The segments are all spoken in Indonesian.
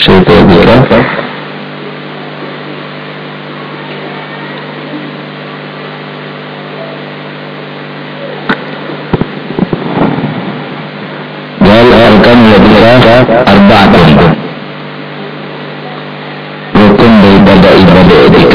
syukur bika wal arkan ladika arba'atun rukun daripada ibadah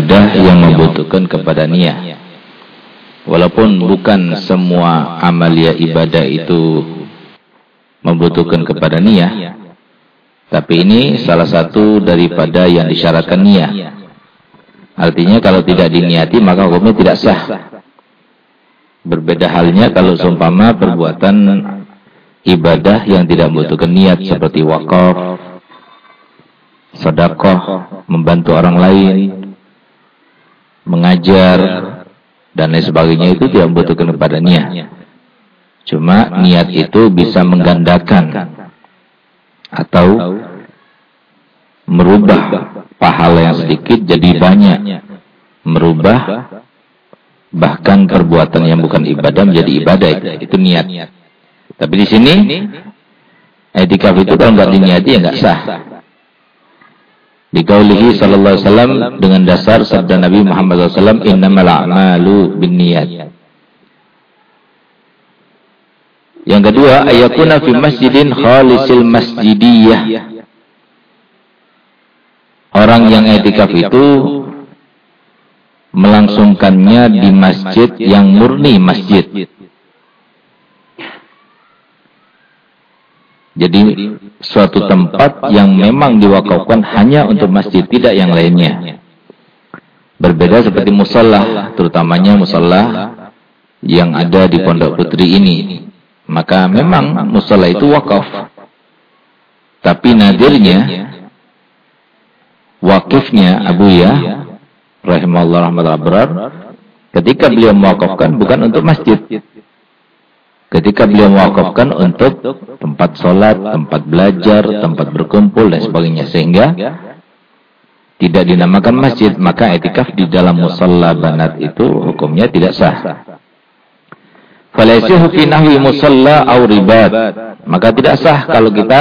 ibadah yang membutuhkan kepada niat Walaupun bukan semua amalia ibadah itu membutuhkan kepada niat, tapi ini salah satu daripada yang disyaratkan niat. Artinya kalau tidak diniati maka hukumnya tidak sah. Berbeda halnya kalau seumpama perbuatan ibadah yang tidak membutuhkan niat seperti wakaf, sedekah, membantu orang lain, mengajar dan lain sebagainya itu tidak membutuhkan kepada niat. Cuma niat itu bisa menggandakan atau merubah pahala yang sedikit jadi banyak. Merubah bahkan perbuatan yang bukan ibadah menjadi ibadah itu niat. Tapi di sini etikaf itu kalau nggak diniati ya nggak sah. Dikaulihi sallallahu alaihi wasallam dengan dasar sabda Nabi Muhammad SAW innamal a'malu binniyat. Yang kedua, ayakuna fi masjidin khalisil masjidiyah. Orang yang etikaf itu melangsungkannya di masjid yang murni masjid. Jadi suatu tempat yang memang diwakafkan hanya untuk masjid, tidak yang lainnya. Berbeda seperti musallah, terutamanya musallah yang ada di Pondok Putri ini. Maka memang musallah itu wakaf. Tapi nadirnya wakifnya Abu Ya rahimahullah rahmatullah berar ketika beliau mewakafkan bukan untuk masjid ketika beliau mewakafkan untuk tempat sholat, tempat belajar, tempat berkumpul dan sebagainya. Sehingga tidak dinamakan masjid maka etikaf di dalam musalla banat itu hukumnya tidak sah. Falaysihu fi musalla au ribat. Maka tidak sah kalau kita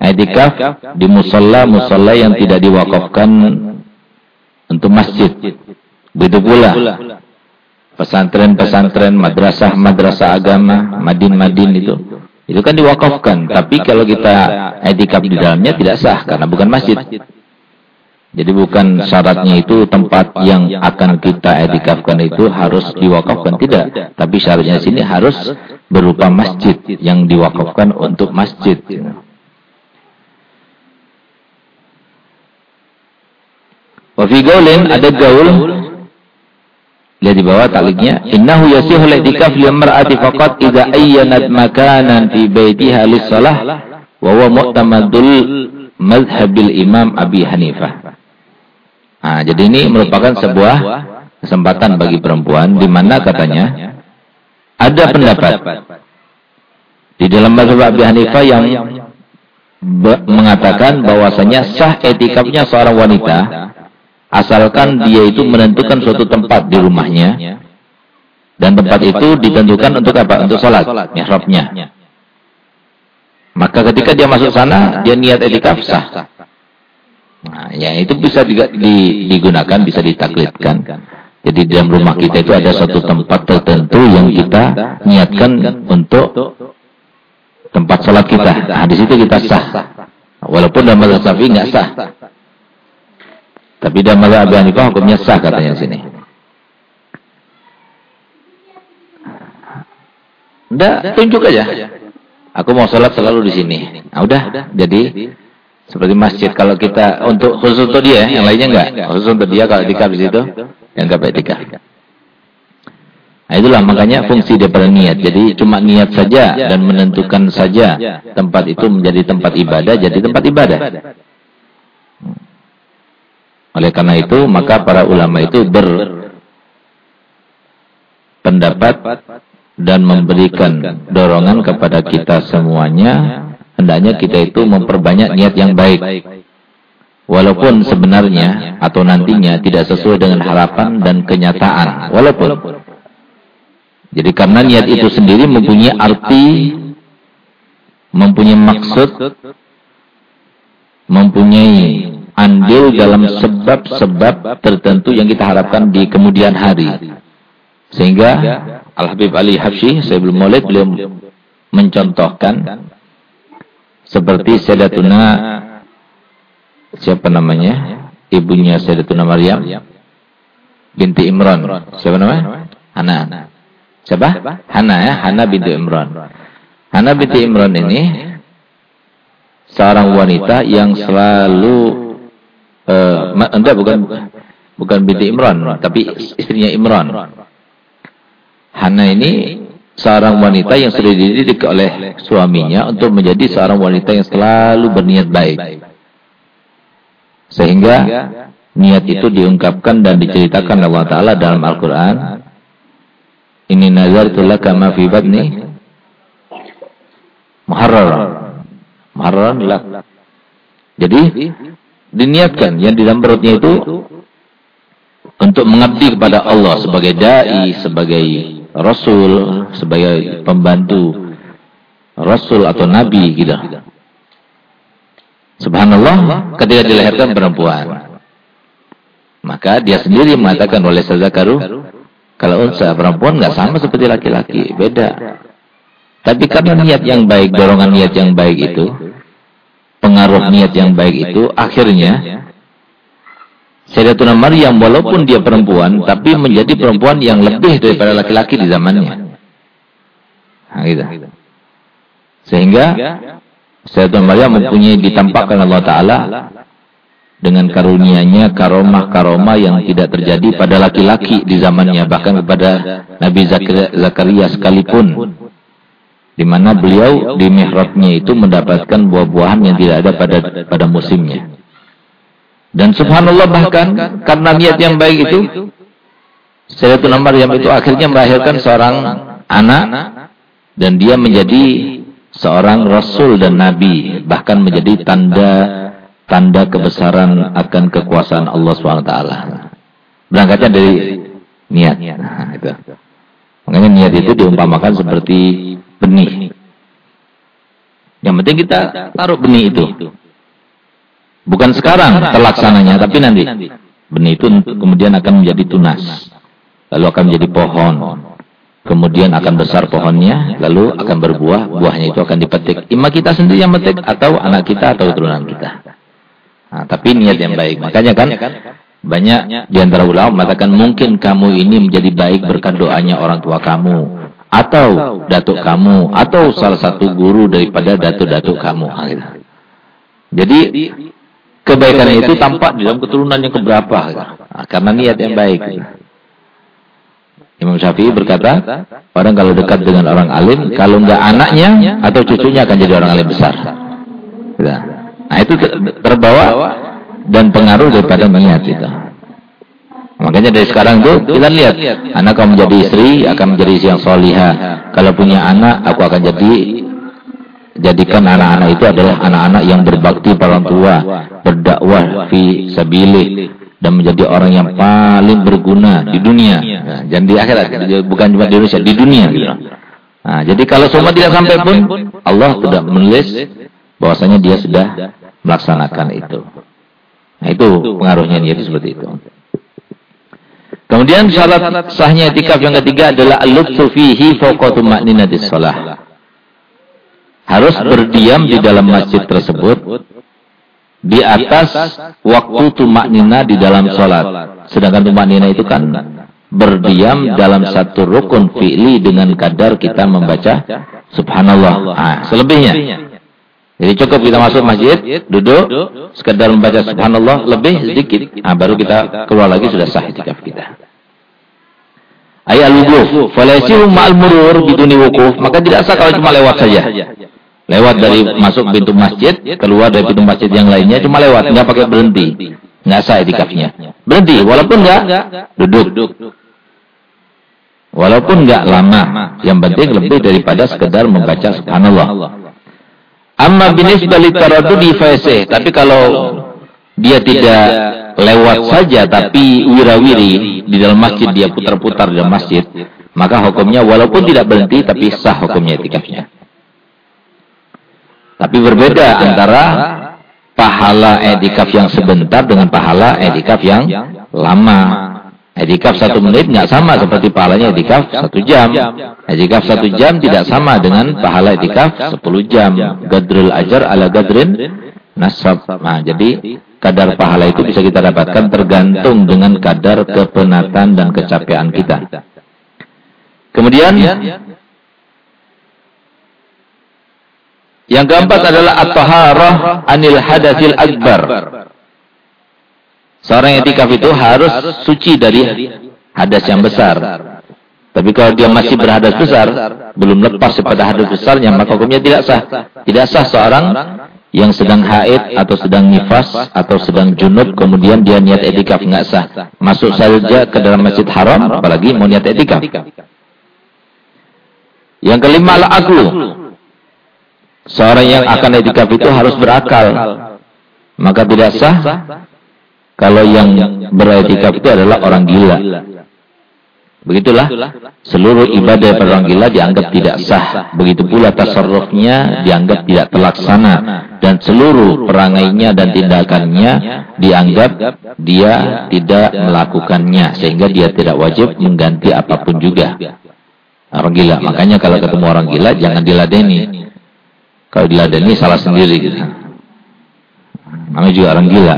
etikaf di musalla musalla yang tidak diwakafkan untuk masjid. Begitu pula pesantren-pesantren, madrasah-madrasah agama, madin-madin itu. Itu kan diwakafkan. Tapi kalau kita etikaf di dalamnya tidak sah karena bukan masjid. Jadi bukan syaratnya itu tempat yang akan kita etikafkan itu harus diwakafkan tidak. Tapi syaratnya sini harus berupa masjid yang diwakafkan untuk masjid. Wafi gaulin ada gaul Lihat di bawah taliknya. Innahu yasihu al-i'tikaf li mar'ati faqat idza ayyanat makanan fi baitiha lis-shalah wa huwa mu'tamadul madhhabil Imam Abi Hanifah. Nah, jadi ini merupakan sebuah kesempatan bagi perempuan di mana katanya ada pendapat di dalam mazhab Abi Hanifah yang mengatakan bahwasanya sah etikafnya seorang wanita asalkan dia itu menentukan suatu tempat di rumahnya dan tempat itu ditentukan untuk apa? Untuk sholat, mihrabnya. Maka ketika dia masuk sana, dia niat etikaf sah. Nah, ya itu bisa juga digunakan, bisa ditaklidkan. Jadi di dalam rumah kita itu ada satu tempat tertentu yang kita niatkan untuk tempat sholat kita. Nah, di situ kita sah. Walaupun dalam mazhab Syafi'i nggak sah. Tapi dalam mazhab Abu Hanifah hukumnya sah katanya sini. Udah, tunjuk aja. Aku mau sholat selalu di sini. Nah, udah, jadi Seperti masjid. Kalau kita untuk khusus untuk dia, yang lainnya enggak. Khusus untuk dia kalau di situ, yang enggak etikaf. Nah, itulah makanya fungsi daripada niat. Jadi cuma niat saja dan menentukan saja tempat itu menjadi tempat ibadah, jadi tempat ibadah. Oleh karena itu, maka para ulama itu berpendapat dan memberikan dorongan kepada kita semuanya, hendaknya kita itu memperbanyak niat yang baik. Walaupun sebenarnya atau nantinya tidak sesuai dengan harapan dan kenyataan. Walaupun jadi karena niat itu sendiri mempunyai arti, mempunyai maksud, mempunyai andil dalam sebab-sebab tertentu yang kita harapkan di kemudian hari. Sehingga Al-Habib Ali Habsyi, saya belum mulai, beliau mencontohkan seperti Sayyidatuna siapa namanya? Ibunya Sayyidatuna Maryam binti Imran. Siapa namanya? Hana. Siapa? Hana ya, Hana binti Imran. Hana binti Imran ini seorang wanita yang selalu uh, enggak bukan bukan binti Imran, tapi istrinya Imran. Hana ini seorang wanita yang sudah dididik oleh suaminya untuk menjadi seorang wanita yang selalu berniat baik. Sehingga niat itu diungkapkan dan diceritakan Allah Ta'ala dalam Al-Quran ini nazartu laka ma fi batni muharraran. Muharraran lak. Jadi diniatkan yang di dalam perutnya itu untuk mengabdi kepada Allah sebagai dai, sebagai rasul, sebagai pembantu rasul atau nabi gitu. Subhanallah ketika dilahirkan perempuan. Maka dia sendiri mengatakan oleh Sazakaru kalau unsa perempuan nggak sama seperti laki-laki, beda. Tapi karena niat yang baik, dorongan niat yang baik itu, pengaruh niat yang baik itu, akhirnya Sayyidatuna Maryam walaupun dia perempuan, tapi menjadi perempuan yang lebih daripada laki-laki di zamannya. Nah, gitu. Sehingga Sayyidatuna Maryam mempunyai ditampakkan Allah Ta'ala dengan karunianya karomah-karomah yang tidak terjadi pada laki-laki di zamannya bahkan kepada Nabi Zakaria sekalipun di mana beliau di mihrabnya itu mendapatkan buah-buahan yang tidak ada pada pada musimnya dan subhanallah bahkan karena niat yang baik itu Sayyidatuna Maryam itu akhirnya melahirkan seorang anak dan dia menjadi seorang rasul dan nabi bahkan menjadi tanda tanda kebesaran akan kekuasaan Allah SWT. Berangkatnya dari niat. Nah, itu. Makanya niat itu diumpamakan seperti benih. Yang penting kita taruh benih itu. Bukan sekarang terlaksananya, tapi nanti. Benih itu kemudian akan menjadi tunas. Lalu akan menjadi pohon. Kemudian akan besar pohonnya, lalu akan berbuah, buahnya itu akan dipetik. Ima kita sendiri yang metik, atau anak kita, atau turunan kita. Nah, tapi niat yang baik. Makanya kan banyak di antara ulama mengatakan mungkin kamu ini menjadi baik berkat doanya orang tua kamu atau datuk kamu atau salah satu guru daripada datuk-datuk kamu. Gitu. Jadi kebaikan itu tampak di dalam keturunan yang keberapa nah, karena niat yang baik. Imam Syafi'i berkata, orang kalau dekat dengan orang alim, kalau enggak anaknya atau cucunya akan jadi orang alim besar. Nah itu terbawa dan pengaruh daripada niat itu. Makanya dari sekarang tuh kita lihat anak kamu menjadi istri akan menjadi istri yang soliha. Kalau punya anak aku akan jadi jadikan anak-anak itu adalah anak-anak yang berbakti orang tua, berdakwah fi sabilih dan menjadi orang yang paling berguna di dunia. Nah, dan di akhirat bukan cuma di Indonesia, di dunia gitu. Nah, jadi kalau semua tidak sampai pun Allah sudah menulis bahwasanya dia sudah melaksanakan itu. Nah itu pengaruhnya niat seperti itu. Kemudian syarat sahnya etikaf yang ketiga adalah al-lutfu fihi fawqa tumaninatis shalah. Harus berdiam di dalam masjid tersebut di atas waktu tumaknina di dalam sholat. Sedangkan tumaknina itu kan berdiam dalam satu rukun fi'li dengan kadar kita membaca subhanallah. Nah, selebihnya Jadi cukup kita masuk masjid, duduk, sekedar membaca subhanallah, lebih sedikit. Nah, baru kita keluar lagi sudah sah itikaf kita. Ayat al-wukuf. Falaysiru ma'al murur biduni wukuf. Maka tidak sah kalau cuma lewat saja. Lewat dari masuk pintu masjid, keluar dari pintu masjid yang lainnya, cuma lewat. Nggak pakai berhenti. Nggak sah itikafnya. Berhenti, walaupun nggak duduk. Walaupun nggak lama. Yang penting lebih daripada sekedar membaca subhanallah. Amma binisbah di faisih. Tapi kalau dia tidak lewat saja tapi wirawiri di dalam masjid dia putar-putar di dalam masjid, maka hukumnya walaupun tidak berhenti tapi sah hukumnya etikafnya. Tapi berbeda antara pahala etikaf yang sebentar dengan pahala etikaf yang lama. Etikaf satu menit nggak sama seperti pahalanya etikaf satu jam. Etikaf satu jam tidak sama dengan pahala etikaf sepuluh jam. Gadrul ajar ala gadrin nasab. Nah, jadi kadar pahala itu bisa kita dapatkan tergantung dengan kadar kepenatan dan kecapean kita. Kemudian yang keempat adalah at-taharah anil hadatsil akbar. Seorang etikaf itu harus suci dari hadas yang besar. Tapi kalau dia masih berhadas besar, belum lepas pada hadas besarnya, maka hukumnya tidak sah. Tidak sah seorang yang sedang haid atau sedang nifas atau sedang junub kemudian dia niat etikaf nggak sah. Masuk saja ke dalam masjid haram apalagi mau niat etikaf. Yang kelima adalah aklu. Seorang yang akan etikaf itu harus berakal. Maka tidak sah kalau yang beretikaf itu adalah orang gila. Begitulah seluruh ibadah pada orang gila dianggap tidak sah. Begitu pula tasarrufnya dianggap tidak terlaksana dan seluruh perangainya dan tindakannya dianggap dia tidak melakukannya sehingga dia tidak wajib mengganti apa pun juga. Orang gila. Makanya kalau ketemu orang gila jangan diladeni. Kalau diladeni salah sendiri. Namanya juga orang gila.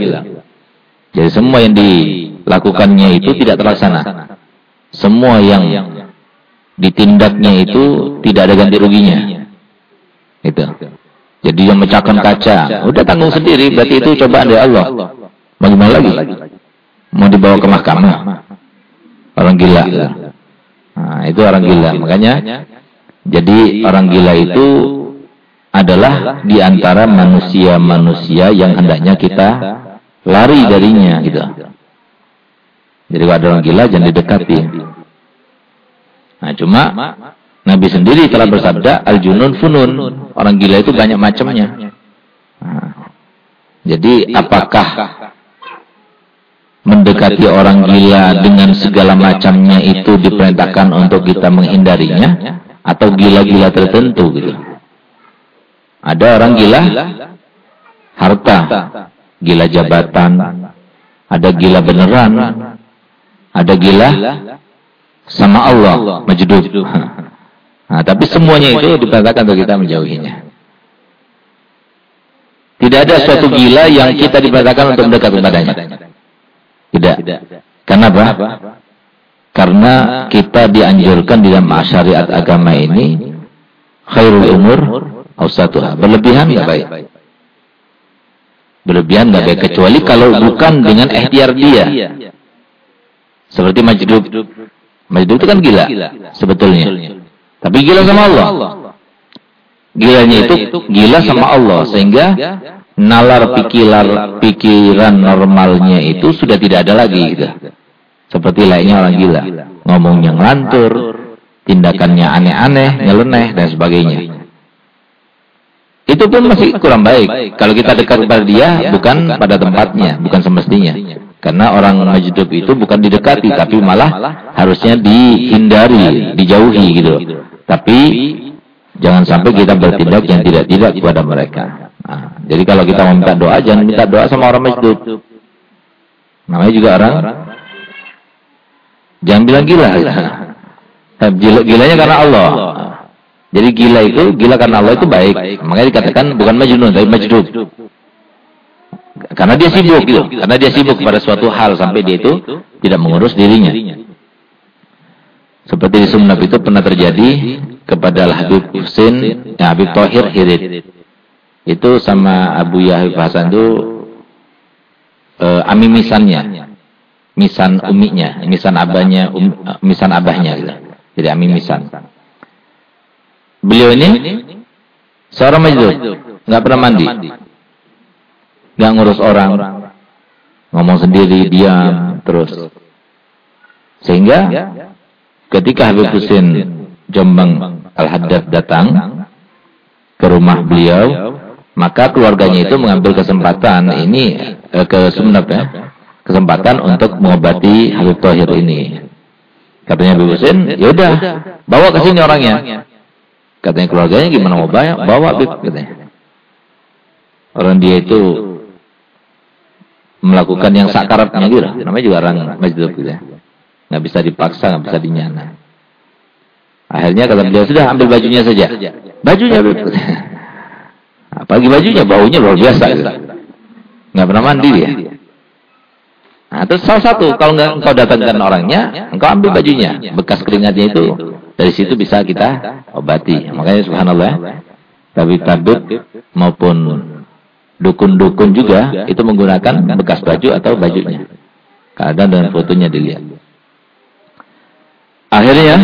Jadi semua yang dilakukannya itu tidak terlaksana. Semua yang ditindaknya itu tidak ada ganti ruginya. Itu. Jadi yang mecahkan kaca, udah tanggung sendiri, berarti itu cobaan dari Allah. Bagaimana lagi? Mau dibawa ke mahkamah. Orang gila. Nah, itu orang gila. Makanya jadi orang gila itu adalah di antara manusia-manusia yang hendaknya kita lari darinya gitu. Jadi kalau ada orang gila jangan didekati. Nah cuma Nabi sendiri telah bersabda al-junun funun. Orang gila itu banyak macamnya. Nah, jadi apakah mendekati orang gila dengan segala macamnya itu diperintahkan untuk kita menghindarinya atau gila-gila tertentu gitu. Ada orang gila harta, gila jabatan, ada gila beneran, ada gila sama Allah, majdub. Nah, tapi semuanya itu diperintahkan untuk kita menjauhinya. Tidak ada suatu gila yang kita diperintahkan untuk mendekat kepadanya. Tidak. Kenapa? Karena kita dianjurkan di dalam syariat agama ini khairul umur ausatuha. Berlebihan tidak baik. Berlebihan nggak baik kecuali kalau bukan dengan ikhtiar dia. Seperti majdub. Majdub itu kan gila sebetulnya. Tapi gila sama Allah. Gilanya itu gila sama Allah sehingga nalar pikiran pikiran normalnya itu sudah tidak ada lagi gitu. Seperti lainnya orang gila. Ngomongnya ngelantur, tindakannya aneh-aneh, nyeleneh dan sebagainya. Itu pun masih kurang baik. Kalau kita dekat kepada dia, bukan pada tempatnya, bukan semestinya. Karena orang majdub itu bukan didekati, tapi malah harusnya dihindari, dijauhi gitu. Tapi jangan sampai kita bertindak yang tidak-tidak kepada mereka. Nah, jadi kalau kita meminta doa, jangan minta doa sama orang majdub. Namanya juga orang. Jangan bilang gila. Gila gilanya karena Allah. Jadi gila itu, gila karena Allah itu baik. Makanya dikatakan bukan majnun, tapi majdub. Karena dia sibuk gitu. Karena dia sibuk pada suatu hal sampai dia itu tidak mengurus dirinya. Seperti di Sunnah itu pernah terjadi kepada Habib Husin, ya Habib Tohir Hirid. Itu sama Abu Yahya Hasan itu uh, ami misannya. Misan uminya, misan abahnya, um, misan abahnya gitu. Jadi ami misan. Beliau ini seorang majdub, nggak pernah mandi. nggak ngurus orang. Ngomong sendiri, diam terus. Sehingga ketika Habib Husin Jombang Al-Haddad datang ke rumah beliau, maka keluarganya itu mengambil kesempatan ini eh, ke Sumeneb ya, kesempatan untuk mengobati Habib Thohir ini. Katanya Habib Husin, ya udah, bawa ke sini orangnya. Katanya keluarganya gimana mau bayar? Bawa Habib katanya. Orang dia itu melakukan yang sakaratnya gitu. Namanya juga orang masjid gitu ya. Nggak bisa dipaksa, nggak bisa dinyana. Akhirnya kata beliau, sudah ambil bajunya saja. Bajunya Habib. Apalagi bajunya, baunya luar biasa. Gitu. Nggak pernah mandi dia. Nah, terus salah satu, kalau nggak engkau datangkan orangnya, engkau ambil bajunya. Bekas keringatnya itu, dari situ bisa kita obati. Makanya subhanallah, tabib-tabib maupun dukun-dukun juga itu menggunakan bekas baju atau bajunya. Kadang dengan fotonya dilihat. Akhirnya,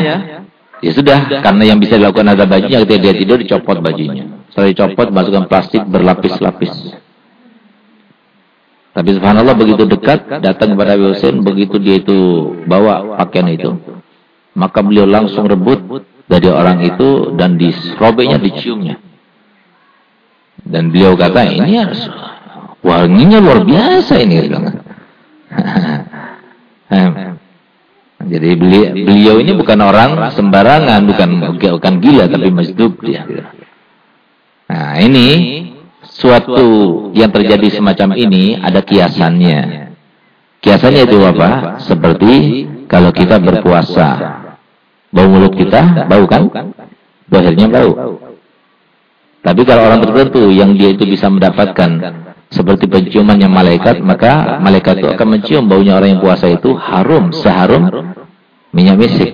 ya sudah, karena yang bisa dilakukan ada bajunya, ketika dia tidur dicopot bajunya. Setelah dicopot, masukkan plastik berlapis-lapis. Tapi subhanallah begitu dekat, datang kepada Abi Hussein, begitu dia itu bawa pakaian itu. Maka beliau langsung rebut dari orang itu dan diserobeknya, diciumnya. Dan beliau kata, ini harus wanginya luar biasa ini. Jadi beliau ini bukan orang sembarangan, bukan bukan gila, tapi masjid dia. Nah ini suatu yang terjadi semacam ini ada kiasannya. Kiasannya itu apa? Seperti kalau kita berpuasa. Bau mulut kita bau kan? Dohirnya bau. Tapi kalau orang tertentu yang dia itu bisa mendapatkan seperti penciumannya malaikat, maka malaikat itu akan mencium baunya orang yang puasa itu harum, seharum minyak misik.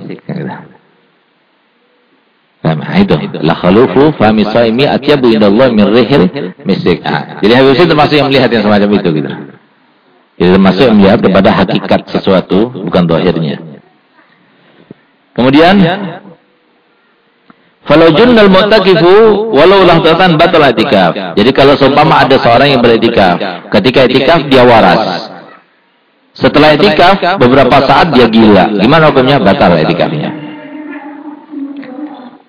Nah, itu. La khalufu fami saimi atyabu indallah min rihil misik. Nah, jadi Habib Hussein termasuk yang melihat yang semacam itu gitu. Jadi termasuk yang melihat kepada hakikat sesuatu, bukan dohirnya. Kemudian, Falau junnal mu'takifu walau lahdatan batal itikaf. Jadi kalau seumpama ada seorang yang beritikaf, ketika itikaf dia waras. Setelah itikaf beberapa saat dia gila. Gimana hukumnya? Batal itikafnya.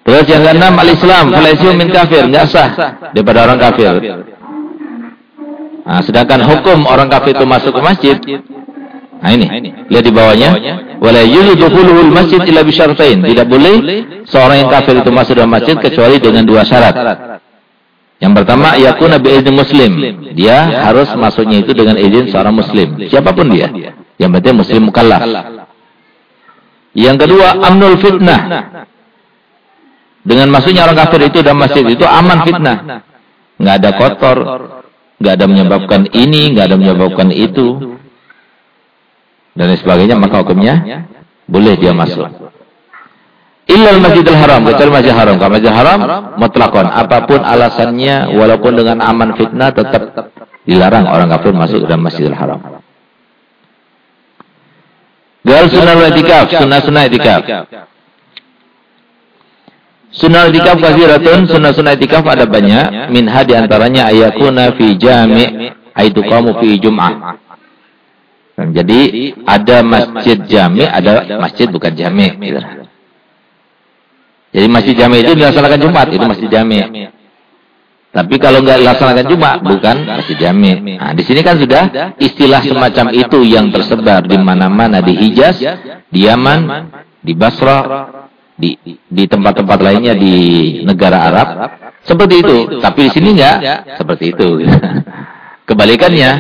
Terus yang keenam al-Islam, falaisu min kafir, enggak sah daripada orang kafir. Nah, sedangkan hukum orang kafir itu masuk ke masjid, nah ini, lihat di bawahnya, wala yudukhuluhul masjid illa bisyartain. Tidak boleh seorang yang kafir itu masuk dalam masjid kecuali dengan dua syarat. Yang pertama, yakuna bi izin muslim. Dia harus masuknya itu dengan izin seorang muslim, siapa pun dia. Yang penting muslim mukallaf. Yang kedua, amnul fitnah. Dengan masuknya orang kafir itu dalam masjid itu aman fitnah. Nggak ada kotor, nggak ada menyebabkan ini, nggak ada menyebabkan itu. Dan sebagainya, maka hukumnya boleh dia masuk. Illal masjidil haram, kecuali masjid haram. Kalau masjid haram, mutlakon. Apa pun alasannya, walaupun dengan aman fitnah, tetap dilarang orang kafir masuk dalam masjidil haram. Gal sunnah itikaf, sunnah-sunnah itikaf. Sunnah itikaf kathiratun, sunnah-sunnah itikaf ada banyak. Minha di antaranya ayakuna fi jami' aitu kamu fi jum'ah. Jadi ada masjid jami, ada masjid bukan jami. Gitu. Jadi masjid jami itu dilaksanakan Jumat, itu masjid jami. Tapi kalau nggak dilaksanakan Jumat, bukan masjid jami. Nah, di sini kan sudah istilah semacam itu yang tersebar di mana-mana di Hijaz, di Yaman, di Basra, di di tempat-tempat lainnya di negara Arab. Seperti itu. Tapi di sini enggak seperti itu. Kebalikannya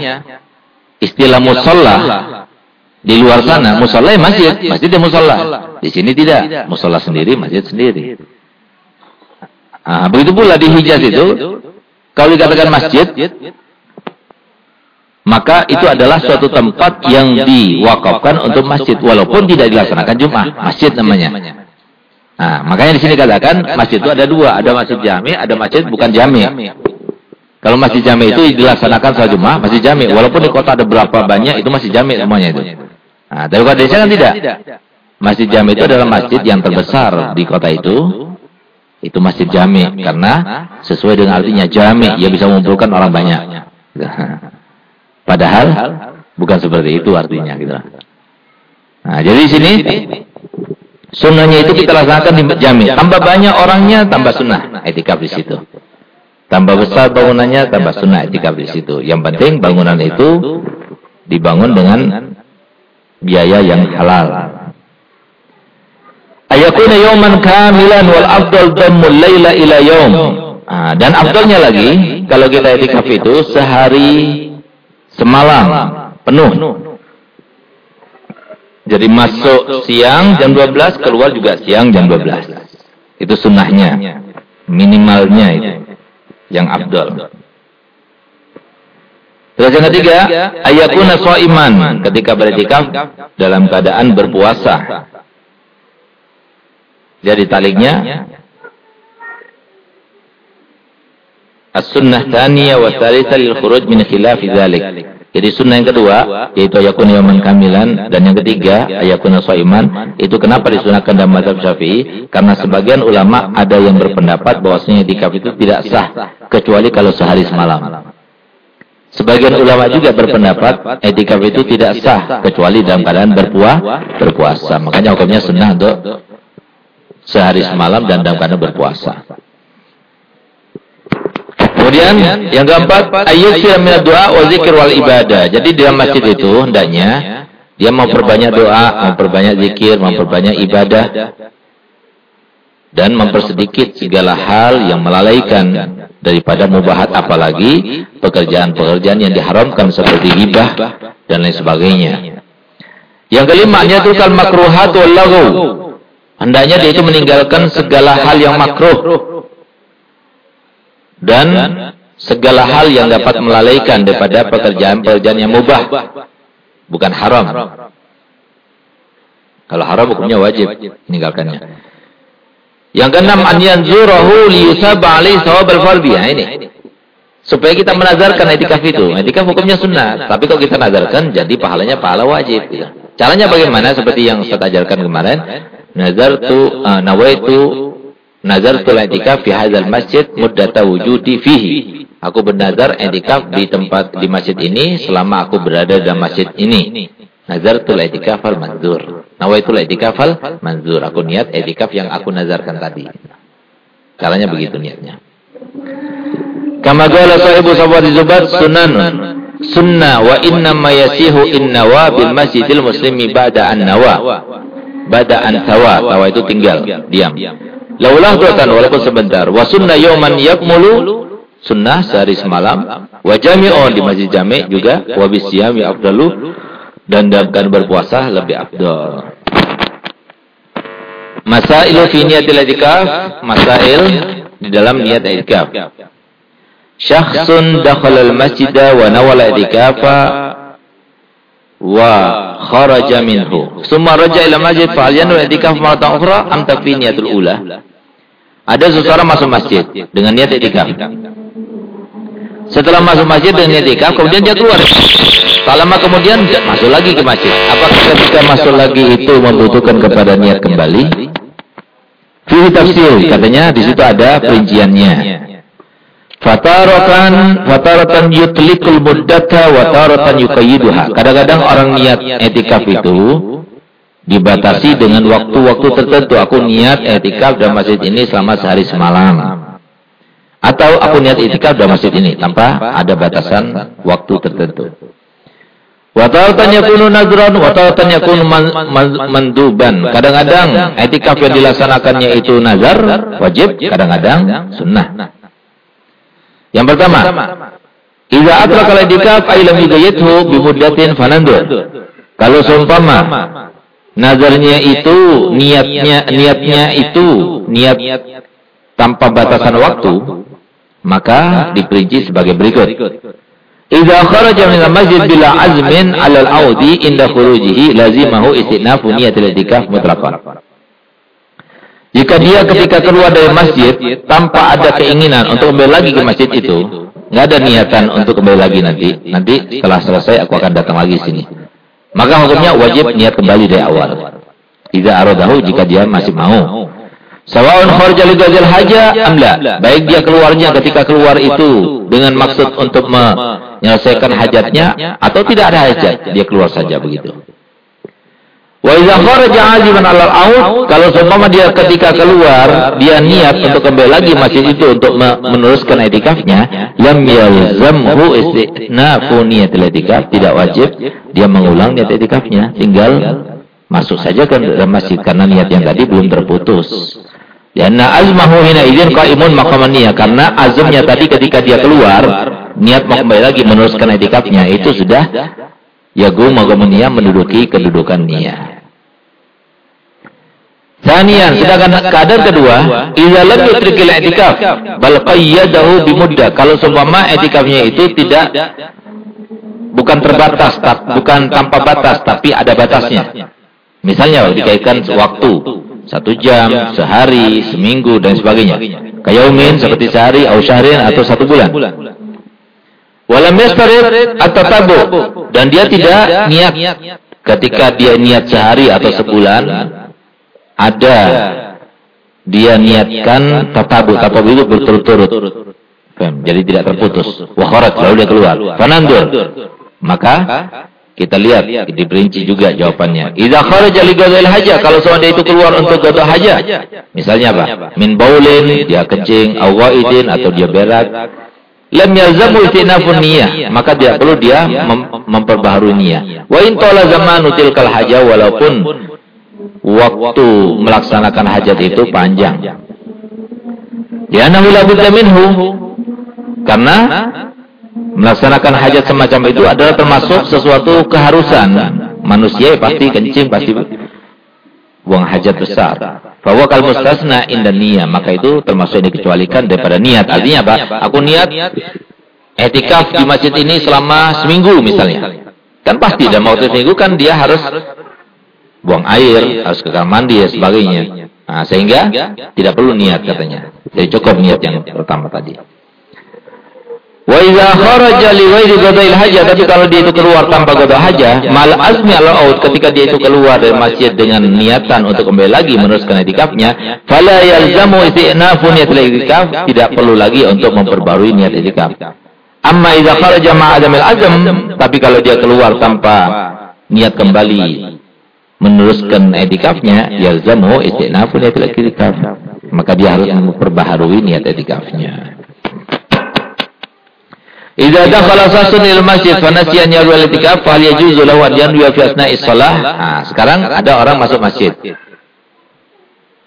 istilah musola di luar sana. musola ya masjid. Masjid. Ya musola. Di sini tidak. Musola sendiri masjid sendiri. Nah, begitu pula di Hijaz itu. Kalau dikatakan masjid maka itu adalah suatu tempat yang diwakafkan untuk masjid. walaupun tidak dilaksanakan Jumat. Masjid namanya Nah, makanya di sini katakan masjid itu ada dua, ada masjid jami, ada masjid bukan jami. Kalau masjid jami itu dilaksanakan salat Jumat, masjid jami. Walaupun di kota ada berapa banyak, itu masjid jami semuanya itu. Nah, tapi kalau desa kan tidak. Masjid jami itu adalah masjid yang terbesar di kota itu. Itu masjid jami karena sesuai dengan artinya jami, ia bisa mengumpulkan orang banyak. Padahal bukan seperti itu artinya gitu. Nah, jadi di sini sunnahnya itu kita laksanakan di jami. Tambah banyak orangnya, tambah sunnah. Etikaf di situ. Tambah besar bangunannya, tambah sunnah etikaf di situ. Yang penting bangunan itu dibangun dengan biaya yang halal. Ayakuna yawman kamilan wal afdal dhammul laila ila yawm. Nah, dan afdalnya lagi kalau kita etikaf itu sehari semalam penuh. Jadi masuk siang jam 12, keluar juga siang jam 12. Itu sunnahnya. Minimalnya itu yang abdul. Terus yang ketiga, ayakuna iman ketika beriktikaf dalam keadaan berpuasa. Jadi taliknya As-sunnah taniya wa thalitha lil khuruj min khilaf dzalik. Jadi sunnah yang kedua yaitu ayakun yaman kamilan dan yang ketiga ayakun iman itu kenapa disunahkan dalam mazhab Syafi'i? Karena sebagian ulama ada yang berpendapat bahwasanya itikaf itu tidak sah kecuali kalau sehari semalam. Sebagian ulama juga berpendapat etikaf itu tidak sah kecuali dalam keadaan berpuah, berpuasa. Makanya hukumnya sunnah untuk sehari semalam dan dalam keadaan berpuasa. Kemudian yang keempat, ayyusir min doa wa zikir wal ibadah. Jadi di dalam masjid itu hendaknya dia memperbanyak doa, memperbanyak zikir, memperbanyak ibadah dan mempersedikit segala hal yang melalaikan daripada mubahat apalagi pekerjaan-pekerjaan yang diharamkan seperti hibah dan lain sebagainya. Yang kelima, kal makruhat wal lagu. Hendaknya dia itu meninggalkan segala hal yang makruh dan segala hal yang dapat melalaikan daripada pekerjaan-pekerjaan yang mubah. Bukan haram. Kalau haram hukumnya wajib meninggalkannya. Yang keenam an yanzurahu liyusab alaihi thawabal fardhi nah, ini. Supaya kita menazarkan etikaf itu. Etikaf hukumnya sunnah. Tapi kalau kita nazarkan jadi pahalanya pahala wajib gitu. caranya bagaimana? Seperti yang saya ajarkan kemarin. Nazar tu uh, nawaitu Nazar tul i'tikaf fi hadzal masjid muddata wujudi fihi. Aku bernazar i'tikaf di tempat di masjid ini selama aku berada dalam masjid ini. Nazar tul i'tikaf al manzur. Nawaitul i'tikaf al manzur. Aku niat i'tikaf yang aku nazarkan tadi. Caranya begitu niatnya. Kama qala sahibu sawadi zubat sunan sunnah wa inna ma yasihu inna wa bil masjidil muslimi ba'da an nawa. Ba'da an tawa. Tawa itu tinggal, diam. Laulah doatan walaupun sebentar. Wa sunnah yawman yakmulu. Sunnah sehari semalam. Wa jami'un di masjid jami' juga. Wa bisyami afdalu. Dan dalam berpuasa lebih afdal. Masailu fi niyatil itikaf. Masail di dalam niat itikaf. Syakhsun dakhala al-masjida wa nawala itikafa wa kharaja minhu. Summa raja ila masjid fa alyanu itikaf maratan ukhra am takfi niyatul ula. Ada seseorang masuk masjid dengan niat itikaf. Setelah masuk masjid dengan niat itikaf, kemudian dia keluar. Tak lama kemudian masuk lagi ke masjid. Apakah ketika masuk lagi itu membutuhkan kepada niat kembali? Fi tafsir, katanya di situ ada perinciannya. Fataratan fataratan yutlikul muddata wa taratan yuqayyiduha. Kadang-kadang orang niat etikaf itu dibatasi dengan waktu-waktu tertentu. Aku niat etikaf dalam masjid ini selama sehari semalam. Atau aku niat etikaf dalam masjid ini tanpa ada batasan waktu tertentu. Watawatan yakunu nazran, watawatan yakunu manduban. Kadang-kadang etikaf yang dilaksanakannya itu nazar, wajib, kadang-kadang sunnah. Yang pertama, Iza atraka al-itikaf ay lam yughayyithu bi muddatin fanandur. Kalau seumpama Nazarnya itu niatnya niatnya itu niat tanpa batasan waktu maka diperinci sebagai berikut. Idza kharaja min al-masjid bila azmin 'ala al-audi inda khurujihi lazimahu istinafu niyatil i'tikaf mutlaqan. Jika dia ketika keluar dari masjid tanpa ada keinginan untuk kembali lagi ke masjid itu, nggak ada niatan untuk kembali lagi nanti. Nanti setelah selesai aku akan datang lagi sini. Maka hukumnya wajib niat kembali dari awal. Tidak arodahu jika dia masih mau. Sawaun kharja li haja amla. Baik dia keluarnya ketika keluar itu dengan maksud untuk menyelesaikan hajatnya atau tidak ada hajat, dia keluar saja begitu. Wa kharaja aziman kalau seumpama dia ketika keluar dia niat untuk kembali lagi masjid itu untuk meneruskan etikafnya, lam yalzamhu istinafu niyatil etikaf, tidak wajib dia mengulang niat etikafnya, tinggal masuk saja ke dalam masjid karena niat yang tadi belum terputus. Karena azmahu hina idzin qaimun maqaman niyah karena azamnya tadi ketika dia keluar niat mau kembali lagi meneruskan etikafnya itu sudah yagu maqaman niyah menduduki kedudukan niyah. Thaniyan, sedangkan keadaan kedua, idza lam yutrikil i'tikaf bal qayyadahu bimuddah. Kalau seumpama etikafnya itu tidak bukan terbatas, bukan tanpa batas, tapi ada batasnya. Misalnya dikaitkan waktu, satu jam, sehari, seminggu, dan sebagainya. Kayaumin seperti sehari, atau syahrin, atau satu bulan. Walam yastarid atau tabu. Dan dia tidak niat. Ketika dia niat sehari atau sebulan, ada dia niatkan tatabu. Tatabu itu berturut-turut. Jadi tidak terputus. Wakharat, lalu dia keluar. Fanandur. Maka kita lihat diperinci juga jawabannya. Idza kharaja li ghadhil haja kalau seandainya itu keluar untuk ghadha haja. Misalnya apa? Min baulin, dia kencing, aw ghaidin atau dia berak. Lam yalzamu istinafun niyah, maka dia perlu dia mem memperbaharui niyah. Wa in tala zamanu tilkal haja walaupun waktu melaksanakan hajat itu panjang. Dia la minhu. Karena melaksanakan hajat semacam itu adalah termasuk sesuatu keharusan. Manusia ya pasti kencing, pasti buang hajat besar. Bahwa kalau mustasna indah niat, maka itu termasuk yang dikecualikan daripada niat. Artinya apa? Aku niat etikaf di masjid ini selama seminggu misalnya. Kan pasti dalam waktu seminggu kan dia harus buang air, harus ke kamar mandi dan sebagainya. Nah, sehingga tidak perlu niat katanya. Jadi cukup niat yang pertama tadi. Wa idza kharaja li ghairi hajah tapi kalau dia itu keluar tanpa qada hajah, mal azmi al out ketika dia itu keluar dari masjid dengan niatan untuk kembali lagi meneruskan itikafnya, fala yalzamu istinafu niyatil itikaf, tidak perlu lagi untuk memperbarui niat itikaf. Amma idza kharaja ma'adamil azam, tapi kalau dia keluar tanpa niat kembali meneruskan itikafnya, yalzamu istinafu niyatil itikaf. Maka dia harus memperbaharui niat itikafnya. Idza dakhala sasun il masjid fa nasiya an yarwa al-i'tikaf fa yajuzu lahu an yanwi fi asna'is shalah. Nah, sekarang ada orang masuk masjid.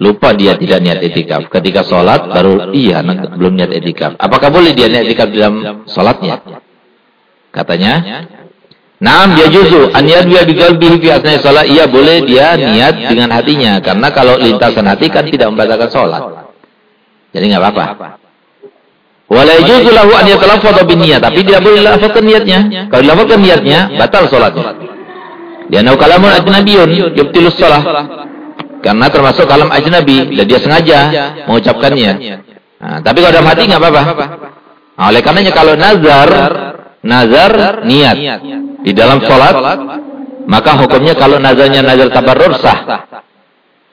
Lupa dia tidak niat etikaf. Ketika sholat baru iya belum niat etikaf. Apakah boleh dia niat etikaf dalam sholatnya? Katanya, Naam dia juzu an yadwi bi qalbihi fi asna'i shalah. Iya boleh dia niat dengan hatinya karena kalau lintasan hati kan tidak membatalkan sholat. Jadi enggak apa-apa. Wala yajuzu lahu an yatalaffadha bin niat, tapi tidak boleh lafazkan niatnya. Kalau lafazkan niatnya, batal salatnya. Dia nau kalamun ajnabiyun yubtilus salah. Karena termasuk kalam ajnabi, dan dia sengaja mengucapkannya. Nah, tapi kalau dalam hati enggak apa-apa. Nah, oleh karenanya kalau nazar, nazar niat di dalam salat, maka hukumnya kalau nazarnya nazar tabarrur sah.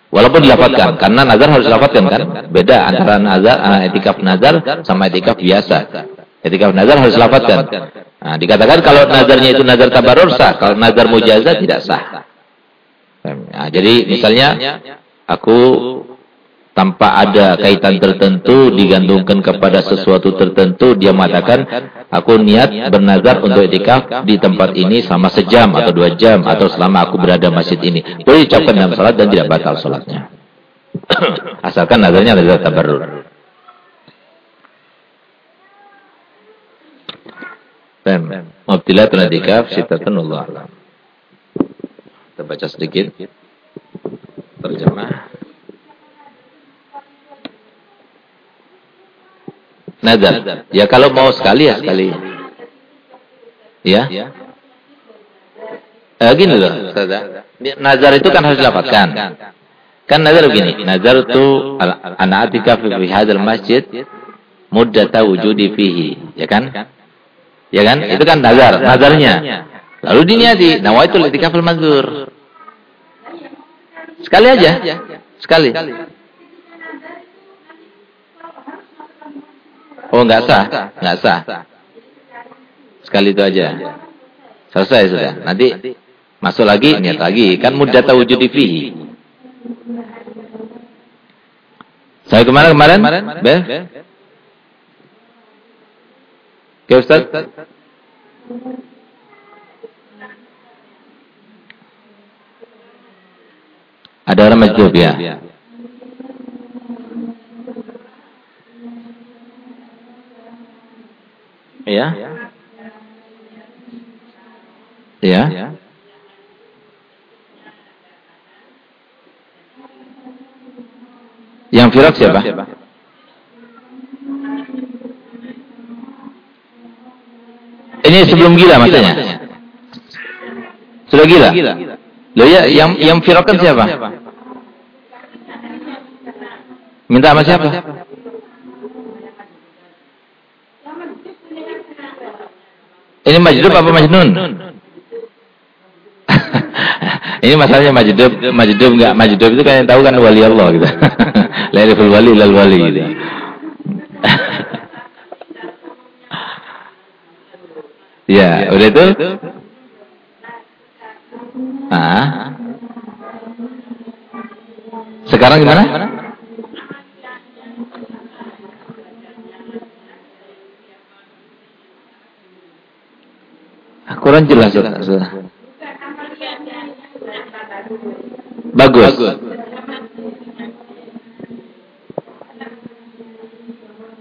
Walaupun dilapatkan, karena nazar harus dilapatkan kan? Beda antara nazar, uh, etikaf nazar sama etikaf biasa. Etikaf nazar harus dilapatkan. Nah, dikatakan kalau nazarnya itu nazar tabarur sah, kalau nazar mujazah tidak sah. Nah, jadi misalnya aku tanpa ada kaitan tertentu digantungkan kepada sesuatu tertentu dia mengatakan aku niat bernazar untuk itikaf di tempat ini sama sejam atau dua jam atau selama aku berada masjid ini. Boleh diucapkan dalam salat dan tidak batal salatnya. Asalkan nazarnya adalah tabarrur. Pem, mubtilatul itikaf sitatun Allah. Kita baca sedikit. Terjemah. Nazar. Ya kalau mau sekali ya sekali. Ya. Eh, gini loh, Nazar itu kan harus dilapatkan. Kan nazar begini, nazar itu anak atika fi hadzal masjid muddata wujudi fihi. Ya kan? Ya kan? Itu kan nazar, nazarnya. Lalu diniati, nawaitul itikaful mazur. Sekali aja. Sekali. Oh, enggak sah. Enggak sah. Sekali itu aja. Selesai sudah. Nanti masuk lagi, niat lagi. Kan mudah tahu judi fihi. Saya ke mana kemarin? Be? Oke Ustaz? Ada orang majub ya? Ya? Ya? Yang firak siapa? Ini sebelum gila maksudnya? Sudah gila? Loh ya, yang yang firak kan siapa? Minta sama siapa? Ini majdub apa majnun? ini masalahnya majdub, majdub enggak majdub itu kan yang tahu kan wali Allah gitu. Lailul wali lal wali gitu. ya, udah itu? Ah. Sekarang gimana? Kurang jelas ya. Bagus.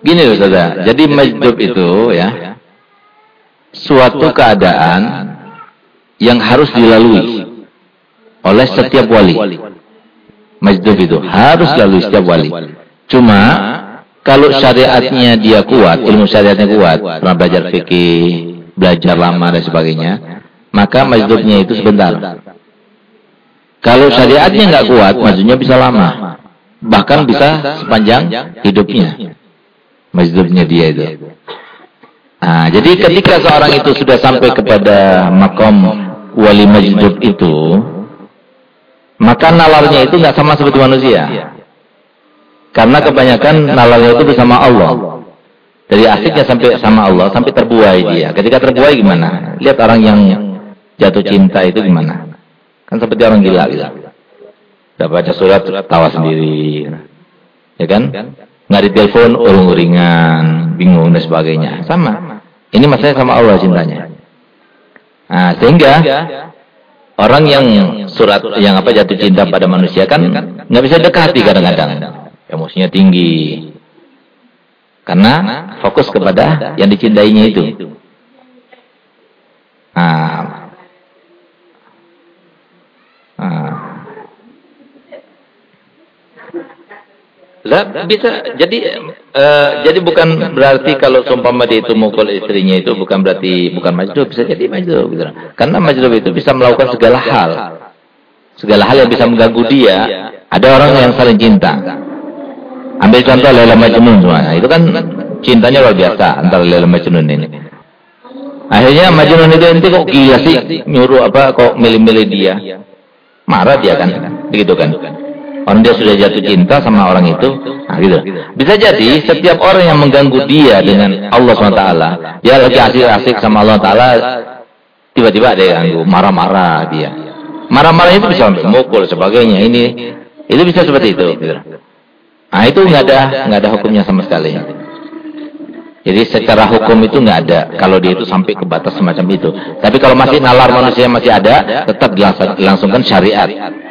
Gini loh saudara, jadi majdub itu ya suatu keadaan yang harus dilalui oleh setiap wali. Majdub itu harus dilalui setiap wali. Cuma kalau syariatnya dia kuat, ilmu syariatnya kuat, pernah belajar fikih, belajar lama dan sebagainya, maka majdubnya itu sebentar. Kalau syariatnya nggak kuat, majdubnya bisa lama. Bahkan bisa sepanjang hidupnya. Majdubnya dia itu. Nah, jadi ketika seorang itu sudah sampai kepada makom wali majdub itu, maka nalarnya itu nggak sama seperti manusia. Karena kebanyakan nalarnya itu bersama Allah. Dari asiknya sampai sama Allah, sampai terbuai dia. Ketika terbuai gimana? Lihat orang yang jatuh cinta itu gimana? Kan seperti orang gila gitu. Udah baca surat, tawa sendiri. Ya kan? Nggak ditelepon, urung-uringan, bingung dan sebagainya. Sama. Ini masalahnya sama Allah cintanya. Nah, sehingga orang yang surat yang apa jatuh cinta pada manusia kan nggak bisa dekati kadang-kadang. Emosinya tinggi, karena fokus kepada yang dicintainya itu. Nah, nah. Lah, bisa jadi uh, jadi bukan berarti kalau seumpama dia itu mukul istrinya itu bukan berarti bukan majdub bisa jadi majdub gitu. Karena majdub itu bisa melakukan segala hal. Segala hal yang bisa mengganggu dia. Ada orang yang saling cinta. Ambil contoh Laila Majnun semuanya. Itu kan cintanya luar biasa antara Laila Majnun ini. Akhirnya Majnun itu ente kok gila sih nyuruh apa kok milih-milih dia. Marah dia kan. Begitu kan. Orang dia sudah jatuh cinta sama orang itu. Nah gitu. Bisa jadi setiap orang yang mengganggu dia dengan Allah SWT. Dia lagi asik-asik sama Allah Ta'ala. Tiba-tiba ada yang ganggu. Marah-marah dia. Marah-marah itu bisa mukul sebagainya. Ini itu bisa seperti itu. Gitu. Nah itu nggak ada nggak ada hukumnya sama sekali. Jadi secara hukum itu nggak ada kalau dia itu sampai ke batas semacam itu. Tapi kalau masih nalar manusia masih ada, tetap dilangsungkan syariat.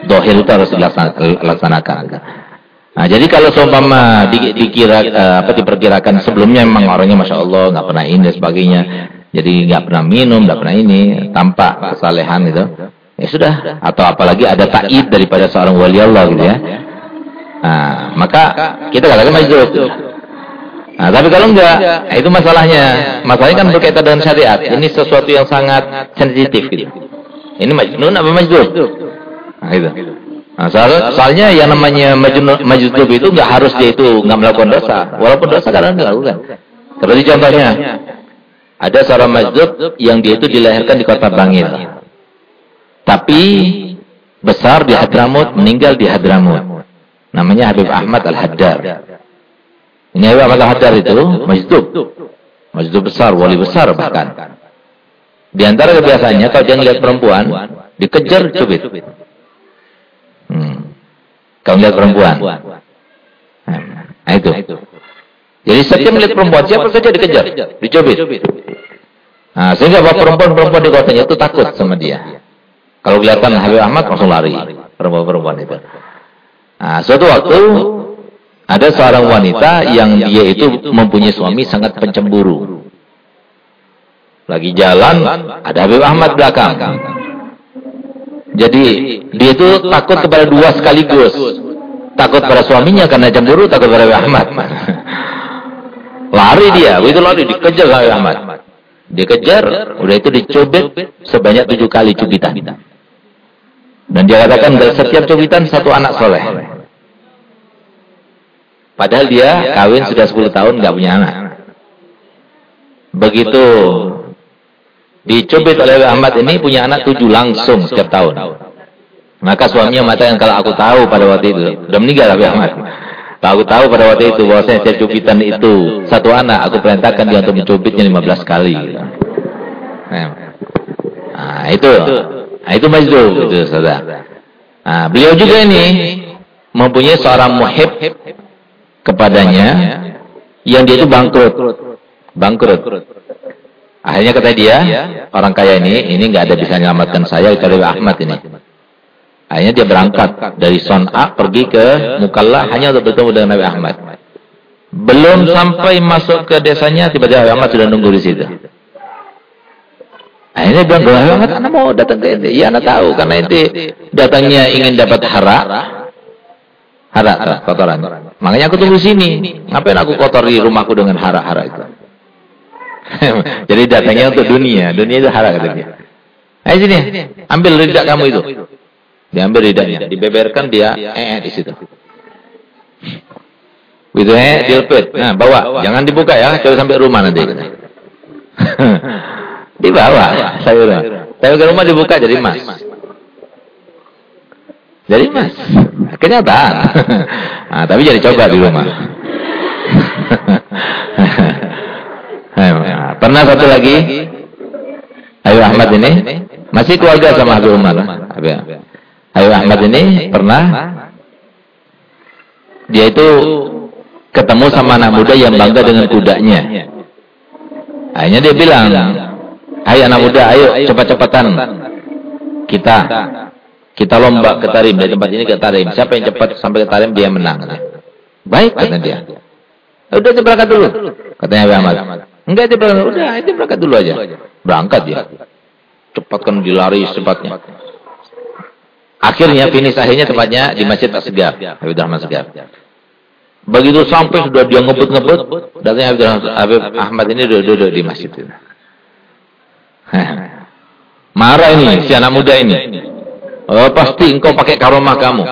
Dohir itu harus dilaksanakan. Nah, jadi kalau seumpama di, dikira uh, apa diperkirakan sebelumnya memang orangnya masya Allah nggak pernah ini dan sebagainya, jadi nggak pernah minum, nggak pernah ini, tanpa kesalehan itu, ya sudah. Atau apalagi ada taid daripada seorang wali Allah gitu ya. Nah, maka kita katakan majzub. Nah, tapi kalau enggak, nah itu masalahnya. Masalahnya kan berkaitan dengan syariat. Ini sesuatu yang sangat sensitif gitu. Ini majnun apa majzub? Nah, itu. Nah, soal, soalnya yang namanya majzub itu enggak harus dia itu enggak melakukan dosa. Walaupun dosa kadang dilakukan. Seperti contohnya, Ada seorang majdub yang dia itu dilahirkan di kota Bangil. Tapi besar di Hadramut, meninggal di Hadramut. Namanya Habib Ahmad Al-Haddar. Ini Habib Ahmad Al-Haddar itu majdub. Majdub besar, wali besar bahkan. Di antara kebiasaannya kalau dia melihat perempuan, dikejar cubit. Hmm. Kalau melihat perempuan. Nah, itu. Jadi setiap melihat perempuan, siapa saja dikejar, dicubit. Nah, sehingga perempuan-perempuan di kotanya itu takut sama dia. Kalau kelihatan Habib Ahmad langsung lari, perempuan-perempuan itu. Nah, suatu waktu ada seorang wanita yang dia itu mempunyai suami sangat pencemburu. Lagi jalan, ada Habib Ahmad belakang. Jadi dia itu takut kepada dua sekaligus. Takut pada suaminya karena cemburu, takut pada Habib Ahmad. lari dia, itu lari dikejar Habib Ahmad. Dikejar, udah itu dicubit sebanyak tujuh kali cubitan. Dan dia katakan dari setiap cubitan satu anak soleh. Padahal dia kawin sudah 10 tahun nggak punya anak. Begitu Dicubit oleh Ahmad ini punya anak tujuh langsung setiap tahun. Maka suaminya mengatakan kalau aku tahu pada waktu itu, sudah meninggal Habib Ahmad. Kalau aku tahu pada waktu itu bahwa saya cubitan itu satu anak, aku perintahkan dia untuk mencubitnya 15 kali. Nah, itu. Nah, itu majdub itu saudara. Nah, beliau juga ini mempunyai seorang muhib kepadanya yang dia itu bangkrut. Bangkrut. Akhirnya kata dia, orang kaya ini, ini nggak ada bisa menyelamatkan saya kecuali Ahmad ini. Akhirnya dia berangkat dari Son'a pergi ke Mukalla hanya untuk bertemu dengan Nabi Ahmad. Belum sampai masuk ke desanya, tiba-tiba Ahmad sudah nunggu di situ. Akhirnya bilang, Nabi Ahmad, anak mau datang ke ente. Iya, anak tahu, karena ente datangnya ingin dapat hara. Hara, kotoran. Makanya aku tunggu sini. Ngapain aku kotori rumahku dengan hara-hara itu? Jadi datangnya untuk dunia. Dunia itu halal kata dia. Ayo sini, ambil ridak kamu itu. Diambil ridaknya, dibeberkan dia eh, eh di situ. Gitu eh dilepet. Nah, bawa, jangan dibuka ya, coba sampai rumah nanti. Dibawa sayuran. Tapi ke rumah dibuka jadi emas. Jadi emas. Kenyataan. nah, tapi jadi coba di rumah. Nah, pernah satu lagi Ayu Ahmad ini masih keluarga sama Habib Umar. Ayu Ahmad ini pernah dia itu ketemu sama anak muda yang bangga dengan kudanya. Akhirnya dia bilang, "Hai anak muda, ayo cepat-cepatan kita kita lomba ke Tarim dari tempat ini ke Tarim. Siapa yang cepat sampai ke Tarim dia menang." Baik kata dia. Udah berangkat dulu, katanya Habib Ahmad. Enggak dia berangkat, udah itu berangkat dulu aja. Berangkat dia. Cepatkan dilari secepatnya. Akhirnya finish akhirnya tempatnya di Masjid Asgar, Habib Rahman Segar. Begitu sampai sudah dia ngebut-ngebut, datangnya Habib Ahmad ini duduk-duduk di masjid itu. Marah ini si anak muda ini. Oh, pasti engkau pakai karomah kamu.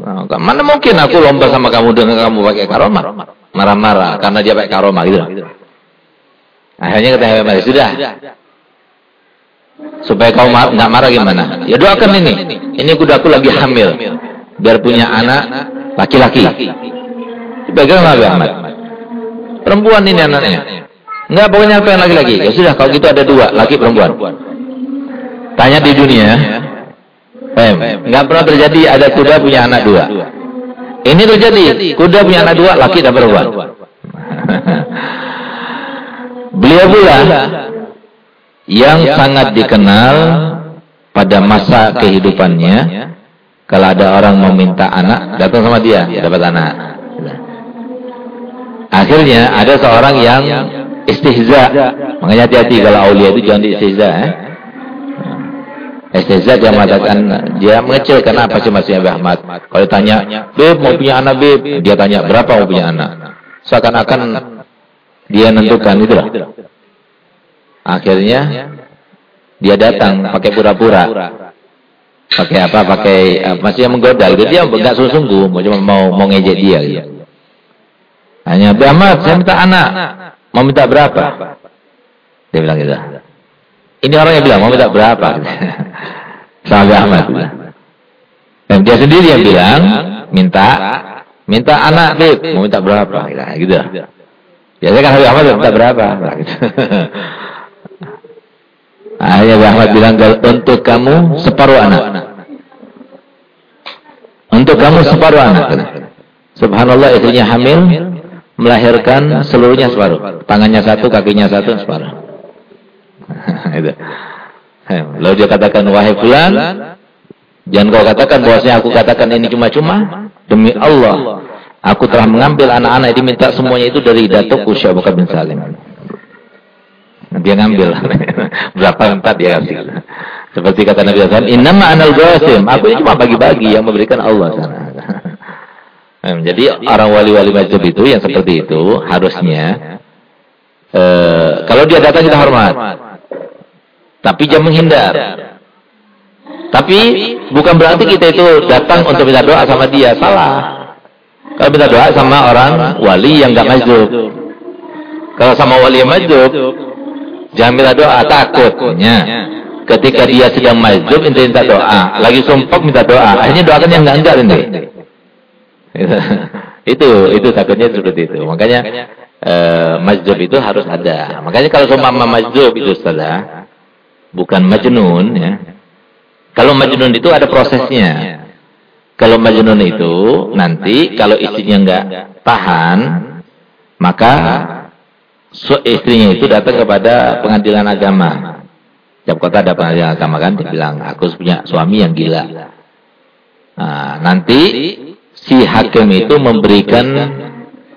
Nah, mana mungkin aku lomba sama kamu dengan kamu pakai karomah? Marah-marah karena dia pakai karomah gitu. Akhirnya kata Habib Malik, sudah. Supaya kau mar nggak marah gimana? Ya doakan ini. Ini kudaku lagi hamil. Biar punya anak laki-laki. Dipegang Nabi Ahmad. Perempuan ini anaknya. Enggak, pokoknya apa yang laki-laki. Ya sudah, kalau gitu ada dua, laki perempuan. Tanya di dunia. Eh, enggak pernah terjadi ada kuda punya anak dua. Ini terjadi, kuda punya anak dua, laki dan perempuan. Beliau pula yang sangat dikenal pada masa kehidupannya kalau ada orang meminta anak datang sama dia dapat anak akhirnya ada seorang yang istihza makanya hati-hati kalau aulia itu jangan istihza eh? istihza dia mengatakan dia mengecilkan apa sih Abah Ahmad kalau tanya Beb mau punya anak Beb dia tanya berapa mau punya anak seakan-akan dia nentukan itu lah. Akhirnya dia datang pakai pura-pura. Pakai apa? Pakai masih yang menggoda gitu. Dia enggak sungguh-sungguh, cuma mau mau ngejek dia gitu. Hanya, "Ahmad, saya minta anak." Mau minta berapa? Dia bilang gitu. Ini orang yang bilang, mau minta berapa? Sahabat Ahmad. Dan dia sendiri yang bilang, minta minta anak, Bib. Mau minta berapa? Gitu. Biasanya kan Habib Ahmad minta berapa? Akhirnya Habib Ahmad bilang, untuk kamu separuh anak. Untuk kamu separuh anak. Subhanallah istrinya hamil, melahirkan seluruhnya separuh. Tangannya satu, kakinya satu, separuh. itu. Lalu dia katakan, wahai fulan, jangan kau katakan bahwasanya aku katakan ini cuma-cuma. Demi Allah, aku telah mengambil anak-anak diminta semuanya itu dari datukku Syekh Bakar bin Salim. Dia ngambil. Berapa empat dia kasih. Seperti kata Nabi SAW, Innama anal ghasim. Aku ini cuma bagi-bagi yang memberikan Allah sana. Jadi orang wali-wali majub itu yang seperti itu harusnya uh, kalau dia datang kita hormat. Tapi jangan menghindar. Tapi bukan berarti kita itu datang untuk minta doa sama dia. Salah. Kalau minta doa sama orang wali yang gak majub. Kalau sama wali yang majub, jangan minta doa, takutnya. Ketika dia sedang inti minta doa. Lagi sumpah minta doa. Akhirnya doakan yang enggak-enggak ini. Itu, itu takutnya seperti itu. Makanya eh, majub itu harus ada. Makanya kalau sama majub itu salah bukan majnun ya. Kalau majnun itu ada prosesnya. Kalau majnun itu nanti kalau istrinya enggak tahan, maka istrinya itu datang kepada pengadilan agama. Tiap kota ada pengadilan agama kan, dia bilang, aku punya suami yang gila. Nah, nanti si hakim itu memberikan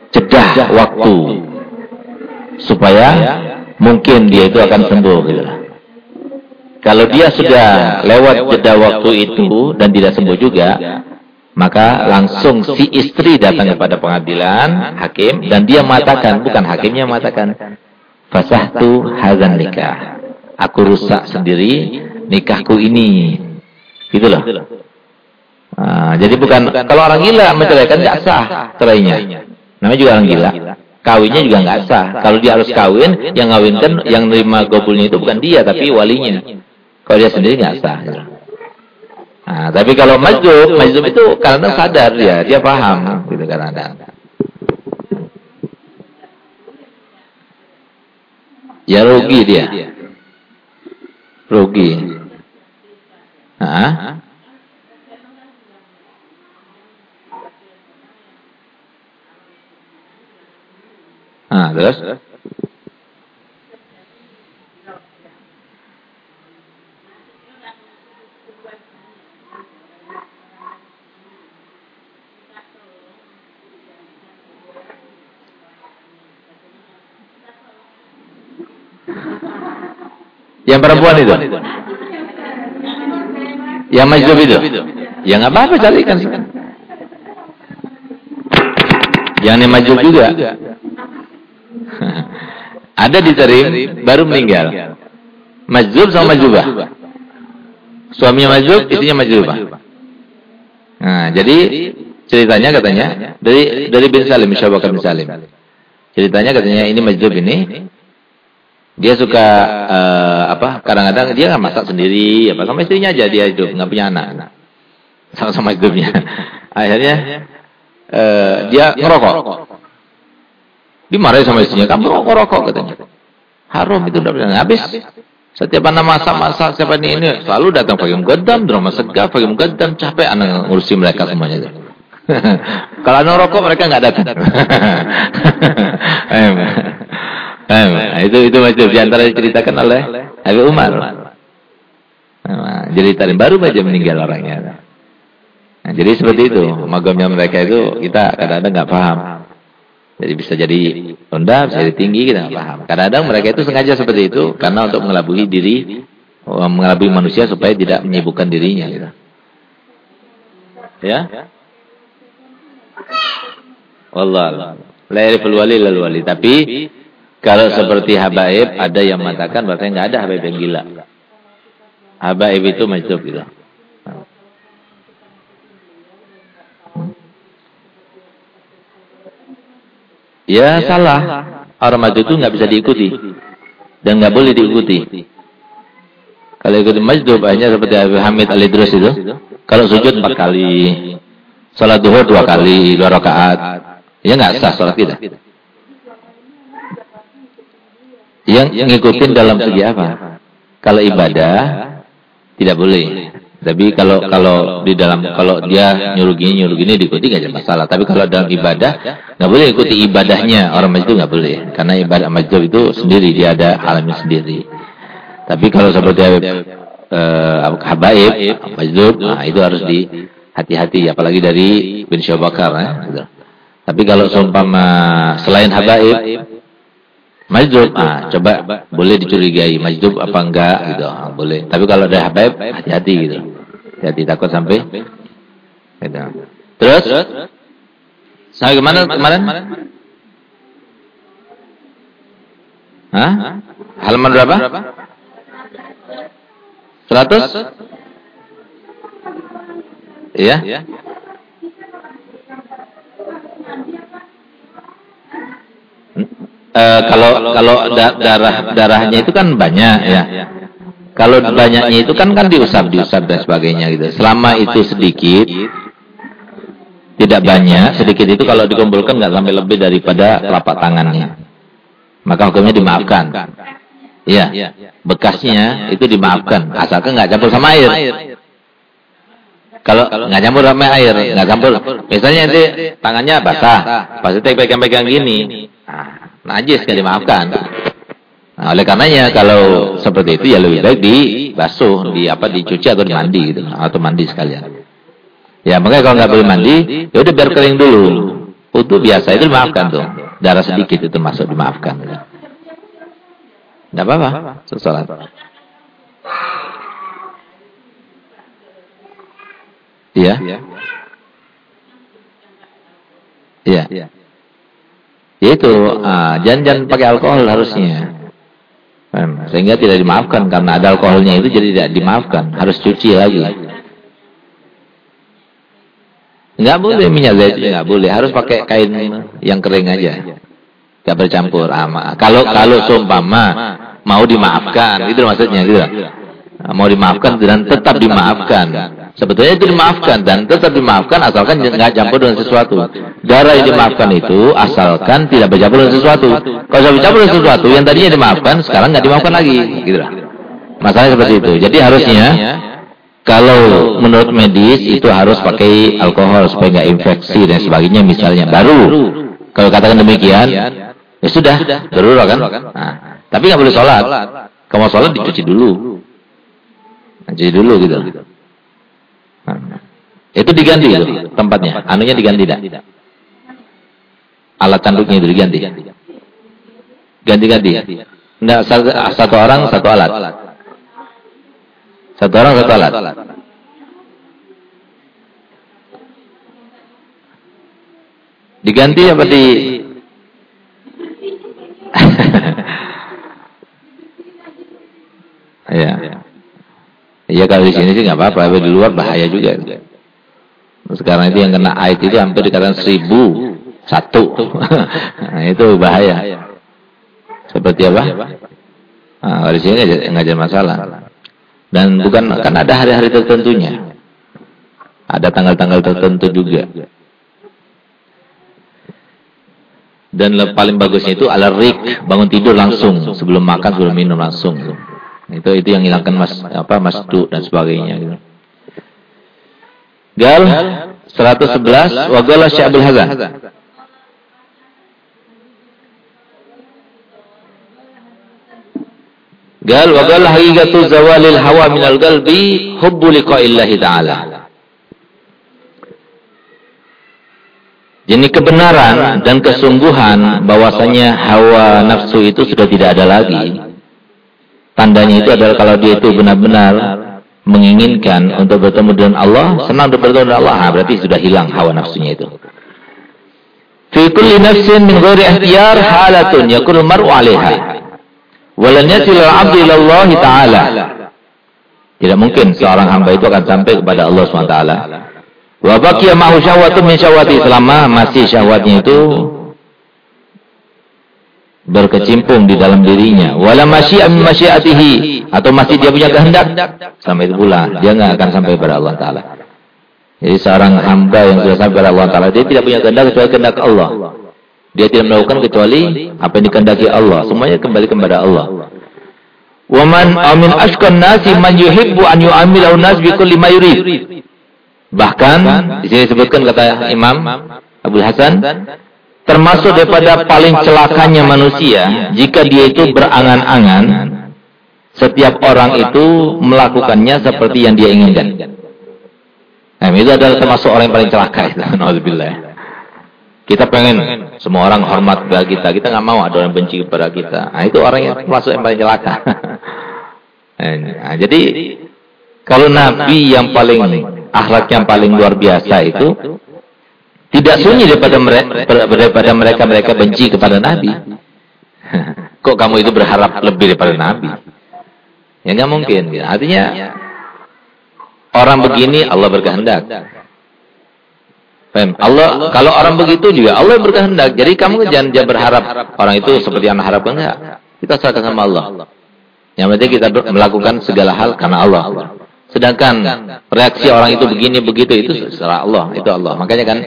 jeda waktu supaya mungkin dia itu akan sembuh gitu kalau dia sudah lewat jeda waktu itu dan tidak sembuh juga, maka langsung si istri datang kepada pengadilan, hakim, dan dia mengatakan, bukan hakimnya mengatakan, fasahtu hazan nikah. Aku rusak sendiri nikahku ini. Gitu loh. Nah, jadi bukan, kalau orang gila menceraikan tidak sah cerainya. Namanya juga orang gila. Kawinnya juga nggak sah. Kalau dia harus kawin, yang ngawinkan, yang nerima gobulnya itu bukan dia, tapi walinya. Kalau dia sendiri nggak sah. Nah, tapi kalau majub, majub itu karena sadar dia, dia paham gitu kadang-kadang. Ya rugi dia. Rugi. Hah? Ah, terus? Yang perempuan itu. Yang majub itu. Ya nggak apa-apa carikan. Yang ini juga. Ada di Tarim, baru meninggal. Majub sama majubah. Suaminya majub, istrinya majubah. Nah, jadi ceritanya katanya dari dari bin Salim, Syabakar bin Salim. Ceritanya katanya ini majub ini dia suka uh, apa? Kadang-kadang dia nggak masak sendiri, apa sama istrinya aja dia hidup, nggak punya anak. Sama-sama hidupnya. Akhirnya uh, dia ngerokok. Dimarahi sama istrinya, kamu rokok-rokok katanya. Harum itu udah bisa habis. Setiap anak masak-masak siapa ini ini selalu datang pagi mugaddam, drama segaf, pagi mugaddam, capek anak ngurusi mereka semuanya itu. Kalau anak rokok mereka nggak datang. Nah, itu itu masih di antara diceritakan oleh Habib Umar. Nah, jadi tadi baru saja meninggal orangnya. Nah, jadi seperti itu, magamnya mereka itu kita kadang-kadang nggak paham. Jadi bisa jadi rendah, bisa jadi tinggi, kita nggak paham. Kadang-kadang mereka itu sengaja seperti itu karena untuk mengelabui diri, mengelabui manusia supaya tidak menyibukkan dirinya. Gitu. Ya? Wallah. La yariful wali wali. Tapi kalau seperti habaib, ada yang mengatakan bahwa nggak ada habaib yang gila. Habaib itu majub gitu. Ya salah. Maju itu nggak bisa diikuti. dan nggak boleh diikuti. Kalau ikuti majdub hanya seperti Abu Hamid al Idrus itu. Kalau sujud empat kali, salat duhur dua kali, dua rakaat, ya nggak sah salat kita. Yang ngikutin dalam segi apa? Kalau ibadah tidak boleh. Tapi kalau kalau di dalam kalau dia nyuruh gini nyuruh gini diikuti nggak ada masalah. Tapi kalau dalam ibadah nggak boleh ikuti ibadahnya orang masjid itu nggak boleh. Karena ibadah masjid itu sendiri dia ada alamnya sendiri. Tapi kalau seperti uh, habaib masjid, nah itu harus di hati-hati apalagi dari bin Syabakar ya. Gitu. Tapi kalau seumpama selain habaib Majdub, ah, coba boleh dicurigai majdub apa enggak gitu, ah, boleh. Tapi kalau ada habaib, hati-hati gitu. Hati takut sampai. Gitu. Terus? Sampai ke mana kemarin? Hah? Halaman berapa? 100? Iya? Uh, kalau kalau da darah darahnya itu kan banyak ya. Kalau banyaknya itu kan kan diusap diusap dan sebagainya gitu. Selama itu sedikit, tidak banyak, sedikit itu kalau dikumpulkan nggak sampai lebih daripada telapak tangannya, maka hukumnya dimaafkan. Iya, bekasnya itu dimaafkan, asalkan nggak campur sama air. Kalau nggak campur sama air, nggak campur. Misalnya nanti tangannya basah, pasti pegang-pegang gini, nah, najis nggak dimaafkan. Nah, oleh karenanya kalau seperti itu ya lebih baik dibasuh, di apa dicuci atau dimandi gitu atau mandi sekalian. Ya makanya kalau nggak boleh mandi, ya udah biar kering dulu. Itu biasa itu dimaafkan tuh. Darah sedikit itu masuk dimaafkan. Gitu. Tidak apa-apa, sesalat. Iya. Iya. Iya. Itu, ah, jangan jangan pakai alkohol harusnya. Sehingga tidak dimaafkan karena ada alkoholnya itu jadi tidak dimaafkan, harus cuci lagi. Enggak boleh minyak zaitun, enggak boleh, harus pakai kain yang kering aja. Enggak bercampur. Ah, kalau kalau seumpama mau dimaafkan, itu maksudnya gitu. Mau dimaafkan dan tetap dimaafkan. Sebetulnya itu dimaafkan dan tetap dimaafkan asalkan nggak campur dengan sesuatu. Darah yang dimaafkan itu asalkan tidak bercampur dengan sesuatu. Kalau sudah bercampur dengan sesuatu yang tadinya dimaafkan sekarang nggak dimaafkan lagi, gitu lah. Masalahnya seperti itu. Jadi harusnya kalau menurut medis itu harus pakai alkohol supaya nggak infeksi dan sebagainya misalnya. Baru kalau katakan demikian, ya sudah, darurat kan. Nah, tapi nggak boleh sholat. Kalau sholat dicuci dulu. Cuci dulu gitu. Itu diganti itu tempatnya. Anunya diganti tidak? Alat tanduknya itu diganti. Ganti-ganti. Enggak satu orang satu alat. Satu orang satu alat. Diganti apa di Ya. Iya kalau di sini sih nggak apa-apa, tapi di luar bahaya juga. Sekarang itu yang kena aid itu hampir dikatakan seribu satu. nah, itu bahaya. Seperti apa? Nah, di sini nggak ada masalah. Dan bukan kan ada hari-hari tertentunya. Ada tanggal-tanggal tertentu juga. Dan paling bagusnya itu alarik, bangun tidur langsung sebelum makan, sebelum minum langsung. Itu itu yang hilangkan mas apa masdu dan sebagainya gitu. Gal 111 wa gala Sya'bul Hazan. Gal wa gala haqiqatu zawalil hawa minal qalbi hubbu liqa'illahi ta'ala. Jadi kebenaran dan kesungguhan bahwasanya hawa nafsu itu sudah tidak ada lagi Tandanya itu adalah kalau dia itu benar-benar menginginkan untuk bertemu dengan Allah, senang untuk bertemu dengan Allah, berarti sudah hilang hawa nafsunya itu. Fi kulli nafsin min ghairi halatun mar'u. Walan yasil Allah taala. Tidak mungkin seorang hamba itu akan sampai kepada Allah SWT. Wa baqiya ma'hu syahwatun min syahwati selama masih syahwatnya itu berkecimpung di dalam dirinya. Wala min masyiatihi atau masih dia punya kehendak sampai itu pula dia nggak akan sampai kepada Allah taala. Jadi seorang hamba yang sudah sampai kepada Allah taala dia tidak punya kehendak kecuali kehendak Allah. Dia tidak melakukan kecuali apa yang dikehendaki Allah. Semuanya kembali kepada Allah. Wa man amin ashkan nasi man yuhibbu an yu'amilahu nas bi kulli ma yurid. Bahkan di sini disebutkan kata Imam Abu Hasan termasuk daripada paling celakanya manusia jika dia itu berangan-angan setiap orang itu melakukannya seperti yang dia inginkan. Nah, itu adalah termasuk orang yang paling celaka itu. Kita pengen semua orang hormat kepada kita. Kita nggak mau ada orang benci kepada kita. Nah, itu orang yang termasuk yang paling celaka. nah, jadi kalau Nabi yang paling akhlak yang paling luar biasa itu tidak sunyi daripada mereka daripada mereka mereka benci kepada Nabi. Kok kamu itu berharap lebih daripada Nabi? Ya nggak mungkin. Artinya orang begini Allah berkehendak. Allah kalau orang begitu juga Allah berkehendak. Jadi kamu jangan, jangan berharap orang itu seperti yang harap enggak. Kita serahkan sama Allah. Yang penting kita melakukan segala hal karena Allah. Sedangkan reaksi orang itu begini begitu itu secara Allah, itu Allah. Makanya kan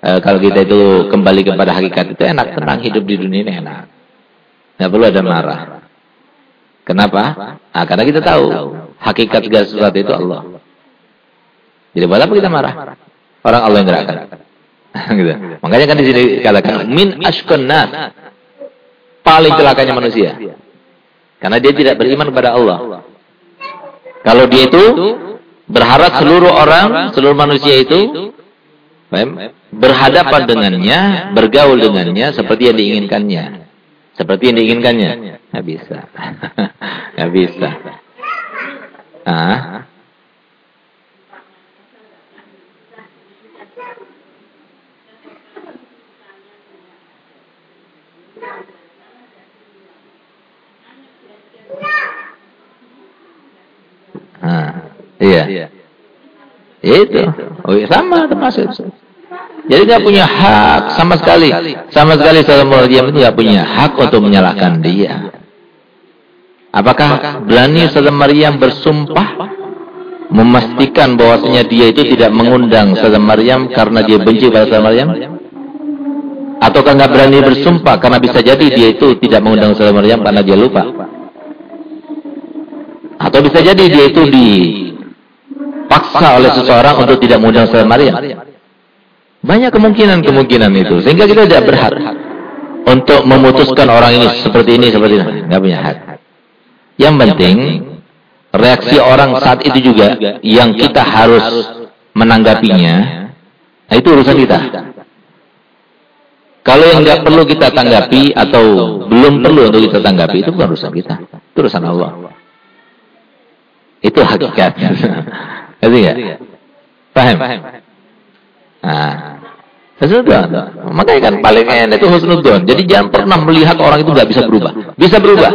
e, kalau kita itu kembali kepada hakikat itu enak tenang hidup di dunia ini enak. Nggak perlu ada marah. Kenapa? Nah, karena kita tahu hakikat segala sesuatu itu Allah. Jadi buat apa kita marah? Orang Allah yang gerakkan. Gitu. makanya kan di sini katakan min ashkun nas. Paling celakanya manusia. Karena dia tidak beriman kepada Allah. Kalau dia itu berharap seluruh orang seluruh manusia itu berhadapan dengannya, bergaul dengannya seperti yang diinginkannya. Seperti yang diinginkannya. Nggak bisa. Nggak bisa. Ah. Ah, iya. Itu. Oh, iya, sama termasuk. Jadi nggak punya hak sama sekali. Sama sekali Saudara Maryam itu nggak punya hak untuk menyalahkan dia. Apakah berani Saudara Maryam bersumpah memastikan bahwasanya dia itu tidak mengundang Saudara Maryam karena dia benci pada Saudara Maryam? Ataukah nggak berani bersumpah karena bisa jadi dia itu tidak mengundang Saudara Maryam karena dia lupa? Atau bisa jadi dia itu dipaksa oleh seseorang untuk tidak mengundang Saudara Maryam? Banyak kemungkinan-kemungkinan itu. Sehingga kita tidak berhak untuk memutuskan orang ini seperti ini, seperti ini. Tidak punya hak. Yang penting, reaksi orang saat itu juga yang kita harus menanggapinya, nah itu urusan kita. Kalau yang nggak perlu kita tanggapi atau belum perlu untuk kita tanggapi, itu bukan urusan kita. Itu urusan Allah. Itu hakikat. Ngerti nggak? Paham? Nah, husnudon. Makanya kan paling enak itu husnudon. Jadi jangan pernah melihat orang itu nggak bisa berubah. Bisa berubah.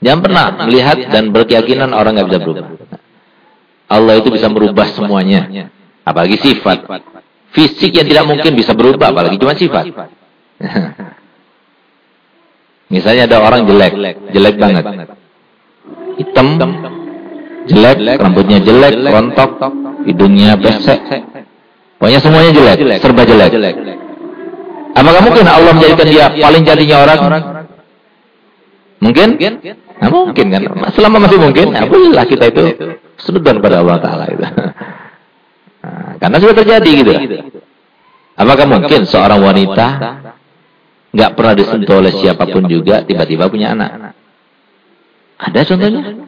Jangan pernah melihat dan berkeyakinan orang nggak bisa berubah. Allah itu bisa merubah semuanya. Apalagi sifat. Fisik yang tidak mungkin bisa berubah, apalagi cuma sifat. Misalnya ada orang jelek, jelek banget. Hitam, jelek, rambutnya jelek, rontok, hidungnya pesek, Pokoknya semuanya jelek, serba jelek. Apakah mungkin Allah menjadikan dia paling jadinya orang? Mungkin? Nah, mungkin kan. Selama masih mungkin, ya bolehlah kita itu senudan pada Allah Ta'ala itu. Nah, karena sudah terjadi gitu. Apakah mungkin seorang wanita nggak pernah disentuh oleh siapa pun juga tiba-tiba punya anak? Ada contohnya?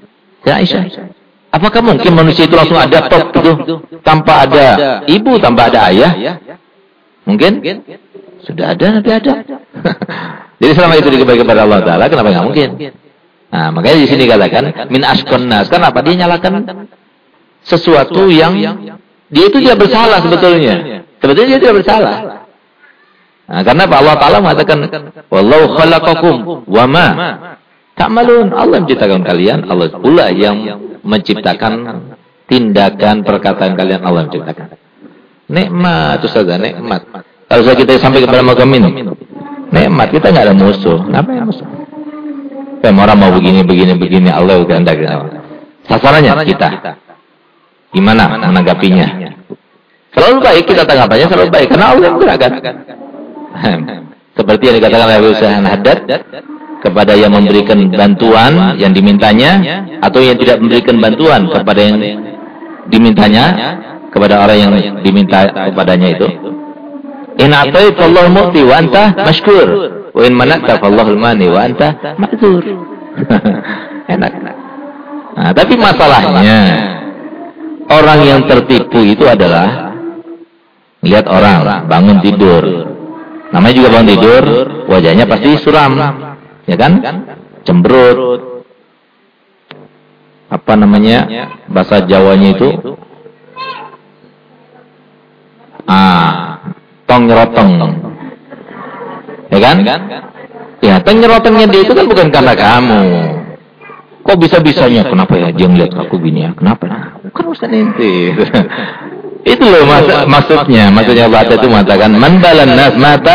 Ya Aisyah. Apakah mungkin manusia itu langsung ada top itu tanpa ada ibu, tanpa ada ayah? Mungkin? Sudah ada, nanti ada. Jadi selama itu dikembali kepada Allah Taala, kenapa nggak mungkin? Nah, makanya di sini katakan min ashkon nas. Kenapa dia nyalakan sesuatu yang dia itu tidak bersalah sebetulnya. Sebetulnya dia tidak bersalah. Nah, karena Allah Taala mengatakan wallahu khalaqakum wa ma ta'malun. Allah menciptakan kalian, Allah pula yang menciptakan tindakan perkataan kalian Allah menciptakan. Nikmat saja nikmat. Kalau saya kita sampai kepada makam ini. Nikmat kita nggak ada musuh. Ngapain musuh? Kayak orang mau begini, begini, begini, Allah kehendak. Sasarannya kita. Gimana menanggapinya? Selalu baik kita tanggapannya selalu baik karena Allah yang beragam. Seperti yang dikatakan oleh Abu Sa'ad Haddad kepada yang memberikan bantuan yang dimintanya atau yang tidak memberikan bantuan kepada yang dimintanya kepada orang yang diminta kepadanya itu. In ataita Allah mu'ti wa anta mashkur. Wa in manata fallahu mani wa anta ma'dzur. Enak. Nah, tapi masalahnya orang yang tertipu itu adalah lihat orang bangun tidur. Namanya juga bangun tidur, wajahnya pasti suram. Ya kan? Cemberut. Apa namanya? Bahasa Jawanya itu Ah, tong nyerotong. Ya kan? Ya, tong nyerotongnya dia itu kan bukan karena kamu. Kok bisa-bisanya? Kenapa ya dia ngeliat aku gini ya? Kenapa? Nah, bukan urusan ente. itu loh maksudnya. Maksudnya Allah itu mengatakan, Man balan nas mata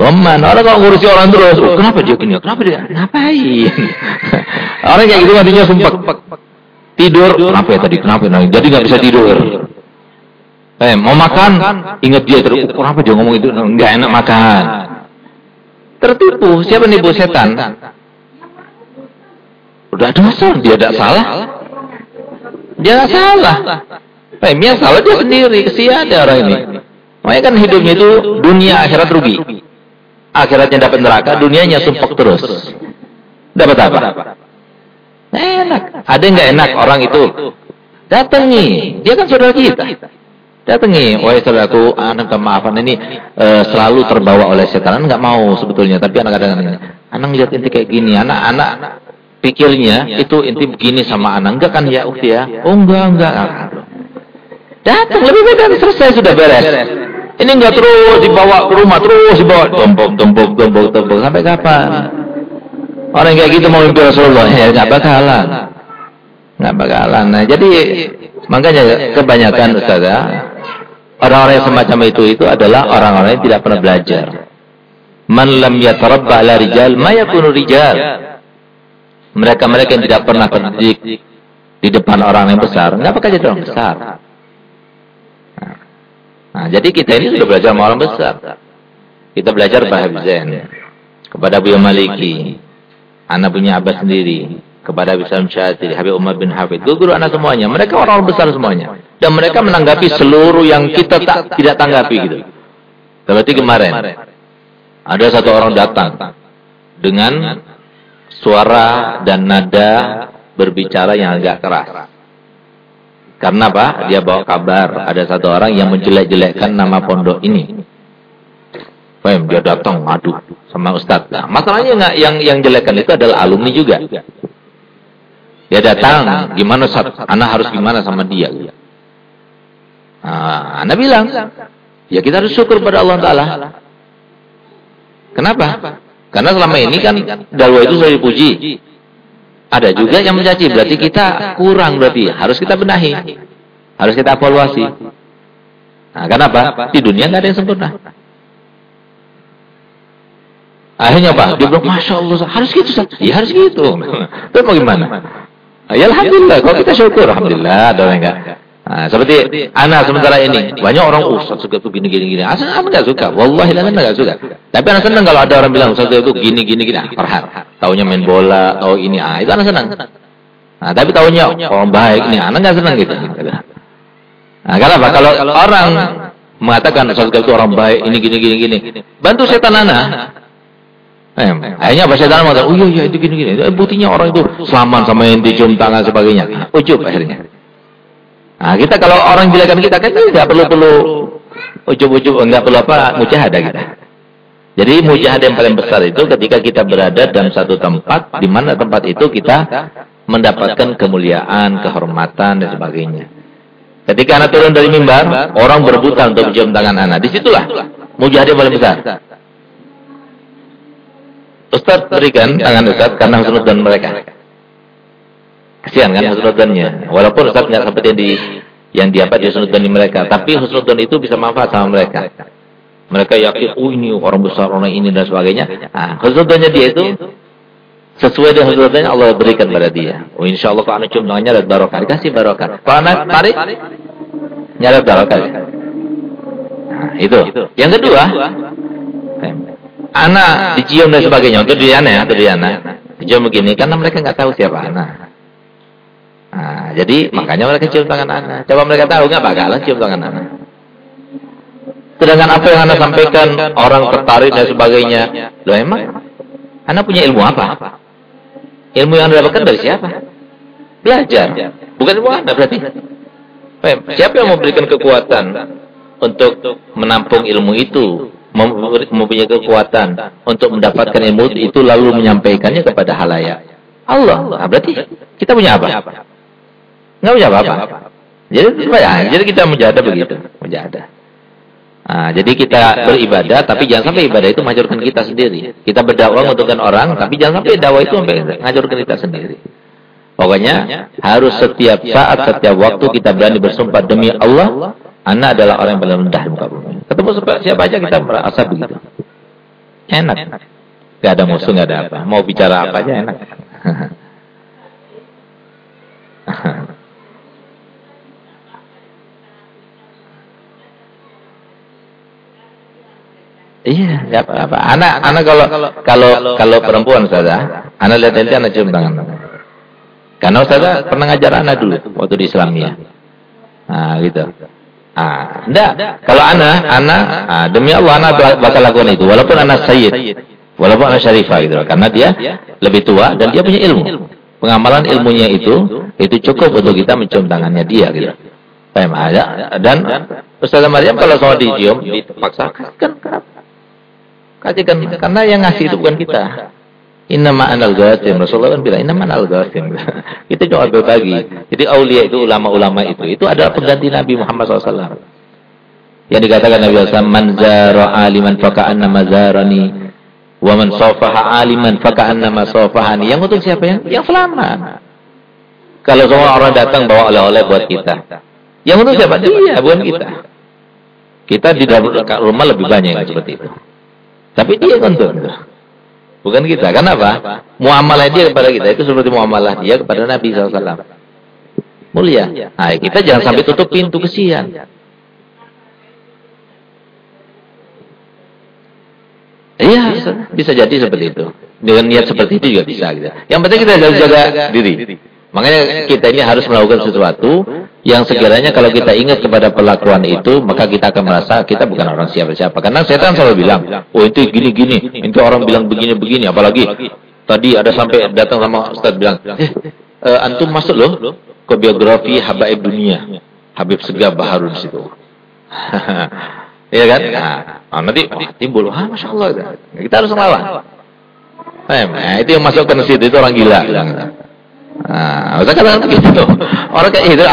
Waman, orang kalau ngurusi orang terus, oh, kenapa dia gini? Kenapa dia? Ngapain? orang kayak gitu matinya sumpah. Tidur, kenapa ya tadi? Kenapa? Nah, jadi nggak bisa tidur. Eh, mau makan, ingat dia terus. Kenapa dia ngomong itu? Enggak enak makan. Tertipu. Siapa nih bu setan? Udah dosa, dia tidak salah. Dia salah. Eh, dia salah dia sendiri. Kesian ada orang ini. Makanya kan hidupnya itu dunia akhirat rugi. Akhiratnya dapat neraka, dunianya sumpuk terus. Dapat apa? Enak. Ada yang nggak enak orang itu? Datangi. Dia kan saudara kita. Datangi, wahai saudaraku, anak kemaafan ini uh, selalu terbawa oleh setan. Anak nggak mau sebetulnya, tapi anak kadang-kadang, anak lihat inti kayak gini, anak-anak pikirnya itu inti begini sama anak. Enggak kan ya, ukti ya? Oh enggak, enggak. Datang lebih baik selesai sudah beres. Ini enggak terus dibawa ke rumah, terus dibawa tumpuk, tumpuk, tumpuk, tumpuk sampai kapan? Orang kayak gitu mau mimpi Rasulullah ya enggak bakalan. Enggak bakalan. Nah, jadi makanya kebanyakan Ustazah Orang-orang yang semacam itu itu adalah orang-orang yang tidak pernah belajar. Man lam yatarabba ala rijal ma yakunu rijal. Mereka-mereka yang tidak pernah terdidik di depan orang yang besar, enggak bakal jadi orang besar. Nah, jadi kita ini sudah belajar orang besar. Kita belajar Bahab Zain kepada Abu Maliki, anak punya Abbas sendiri, kepada Abi Salim Syatiri, Habib Umar bin Hafid, guru anak semuanya. Mereka orang, orang besar semuanya. Dan mereka menanggapi seluruh yang kita tak, tidak tanggapi gitu. Seperti kemarin, ada satu orang datang dengan suara dan nada berbicara yang agak keras. Karena apa? Dia bawa kabar ada satu orang yang menjelek-jelekkan nama pondok ini. Faham? Dia datang ngadu sama ustaz. Nah, masalahnya nggak yang yang jelekan itu adalah alumni juga. Dia datang, gimana Ustaz? Anak harus gimana sama dia? Nah, anak bilang, ya kita harus syukur pada Allah Ta'ala. Kenapa? Karena selama ini kan dakwah itu sudah dipuji. Ada juga yang mencaci, berarti kita kurang berarti. Harus kita benahi. Harus kita evaluasi. Nah, kenapa? Di dunia nggak ada yang sempurna. Akhirnya apa? Dia bilang, Masya Allah, harus gitu. Ya harus gitu. Terus mau gimana? Ya alhamdulillah, kalau kita syukur alhamdulillah ada orang enggak. Nah, seperti anak sementara ini banyak orang oh, suka tuh gini gini gini. Asal anak enggak suka. Wallahi la enggak suka. Tapi anak senang kalau ada orang bilang Ustaz itu gini gini gini. Ah, farhan. Taunya main bola, tahu ini ah itu anak senang. Nah, tapi tahunya orang baik nih, anak enggak senang gitu. Nah, kenapa? Kalau orang mengatakan Ustaz itu orang baik, ini gini gini gini. Bantu setan anak. Eh, akhirnya bahasa dalam mengatakan, oh iya iya itu gini gini. Eh, buktinya orang itu selaman sama yang dicium tangan sebagainya. Ujub akhirnya. Nah kita kalau orang jelekan kita kan tidak perlu perlu ujub-ujub, enggak perlu apa mujahadah kita. Jadi mujahadah yang paling besar itu ketika kita berada dalam satu tempat, di mana tempat itu kita mendapatkan kemuliaan, kehormatan dan sebagainya. Ketika anak turun dari mimbar, orang berebutan untuk mencium tangan anak. Di situlah mujahadah yang paling besar. Ustaz berikan tangan Ustaz karena husnudzon mereka. Kasihan kan husnudzonnya. Walaupun Ustaz nggak seperti yang di yang di apa di husnudzon mereka, tapi husnudzon itu bisa manfaat sama mereka. Mereka yakin, oh ini orang besar, orang ini dan sebagainya. Nah, khusnudonnya dia itu sesuai dengan khusnudonnya Allah berikan pada dia. Oh insya Allah kalau anak cium tangannya ada barokah, dikasih barokah. Kalau anak tarik, nyari barokah. Nah, itu. Yang kedua, anak dicium dan sebagainya untuk Diana ya, untuk Diana. Dicium begini karena mereka nggak tahu siapa anak. Nah, jadi makanya mereka cium tangan anak. Coba mereka tahu nggak bakalan cium tangan anak. Sedangkan apa yang Anda sampaikan, orang tertarik dan sebagainya. Loh emang, Anda punya ilmu apa? Ilmu yang Anda dapatkan dari siapa? Belajar. Bukan ilmu Anda berarti. Siapa yang memberikan kekuatan untuk menampung ilmu itu? Mempunyai kekuatan untuk mendapatkan ilmu itu lalu menyampaikannya kepada halayak. Allah. Nah, berarti kita punya apa? Enggak punya apa-apa. Jadi, jadi kita menjadah begitu. Menjadah. Nah, jadi kita beribadah, tapi jangan sampai ibadah itu menghancurkan kita sendiri. Kita berdakwah menguntungkan orang, tapi jangan sampai dakwah itu sampai menghancurkan kita sendiri. Pokoknya harus setiap saat, setiap waktu kita berani bersumpah demi Allah, Anda adalah orang yang paling rendah di muka bumi. Ketemu siapa aja kita merasa begitu. Enak. Gak ada musuh, gak ada apa. Mau bicara apa aja enak. Iya, enggak apa-apa. Anak, anak kalau kalau kalau perempuan saja, anak lihat nanti anak cium tangan. Karena saja pernah ngajar anak dulu waktu di Islamia. Nah, gitu. Ah, enggak. Kalau anak, anak, ah, demi Allah anak bakal lakukan itu walaupun anak sayyid, walaupun anak syarifah gitu. Karena dia lebih tua dan dia punya ilmu. Pengamalan ilmunya itu itu cukup untuk kita mencium tangannya dia gitu. Paham ada dan Ustazah Maryam kalau soal dicium dipaksakan kan Kasihkan karena yang ngasih itu bukan kita. Inna ma'anal ghasim. Rasulullah kan bilang, inna ma'anal ghasim. kita cuma berbagi. Jadi aulia itu, ulama-ulama itu, itu adalah pengganti Nabi Muhammad SAW. Yang dikatakan Nabi SAW, man zara aliman faka'anna mazarani. Wa man sofaha aliman faka'anna masofahani. Yang untuk siapa? Yang, yang selamat. Kalau semua orang datang bawa oleh-oleh buat kita. Yang untuk siapa? Dia, bukan kita. Kita di dalam rumah lebih banyak yang seperti itu. Tapi dia kontur. Bukan kita. Kenapa? Muamalah dia kepada kita itu seperti muamalah dia kepada Nabi SAW. Mulia. Nah, kita jangan sampai tutup pintu kesian. Iya, bisa jadi seperti itu. Dengan niat seperti itu juga bisa. Gitu. Yang penting kita harus jaga diri. Makanya kita ini harus melakukan sesuatu yang sekiranya kalau kita ingat kepada perlakuan itu, maka kita akan merasa kita bukan orang siapa-siapa. Karena setan selalu bilang, oh itu gini-gini, itu orang bilang begini-begini. Apalagi tadi ada sampai datang sama Ustaz bilang, eh, uh, antum masuk loh ke biografi Habaib Dunia. Habib Segaf Baharun situ. Iya kan? Nah, nanti timbul, ah Masya Allah. Kita harus melawan. Nah, itu yang masuk ke situ, itu orang gila. Bilang. Nah, usah kata begitu. Orang kayak itu,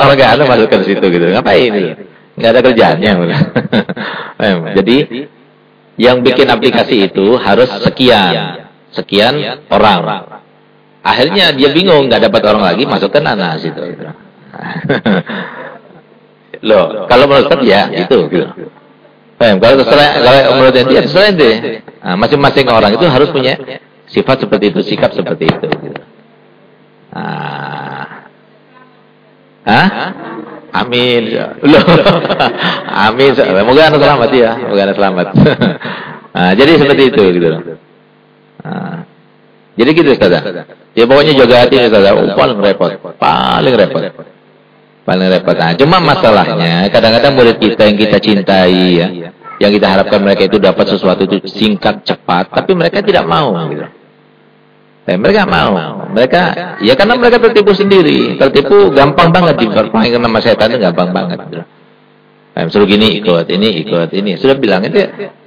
orang kayak anda masuk ke situ gitu. Ngapain itu? Nggak ada kerjaannya. Jadi, yang bikin aplikasi itu harus sekian. Sekian orang. Akhirnya dia bingung, nggak dapat orang lagi, masukkan anak situ. Gitu. Loh, kalau menurut saya ya, itu. Gitu. Kalau terserah, kalau menurut terserah ente. Nah, masing-masing orang itu harus punya sifat seperti itu, sikap seperti itu. Gitu. Ah. Hah? Amin. Loh. Amin. Semoga anda selamat ya. Semoga anda selamat. nah, jadi seperti itu gitu. Nah. Jadi gitu Ustaz. Ya pokoknya jaga hati Ustaz. Oh, paling repot. Paling repot. Paling repot. Nah, cuma masalahnya kadang-kadang murid kita yang kita cintai ya, yang kita harapkan mereka itu dapat sesuatu itu singkat, cepat, tapi mereka tidak mau gitu. Eh, mereka mau. Mereka, ya karena mereka tertipu sendiri. Tertipu gampang banget dipermainkan nama setan itu gampang banget. Eh, suruh gini ikut, ini ikut, ini. Sudah bilang itu.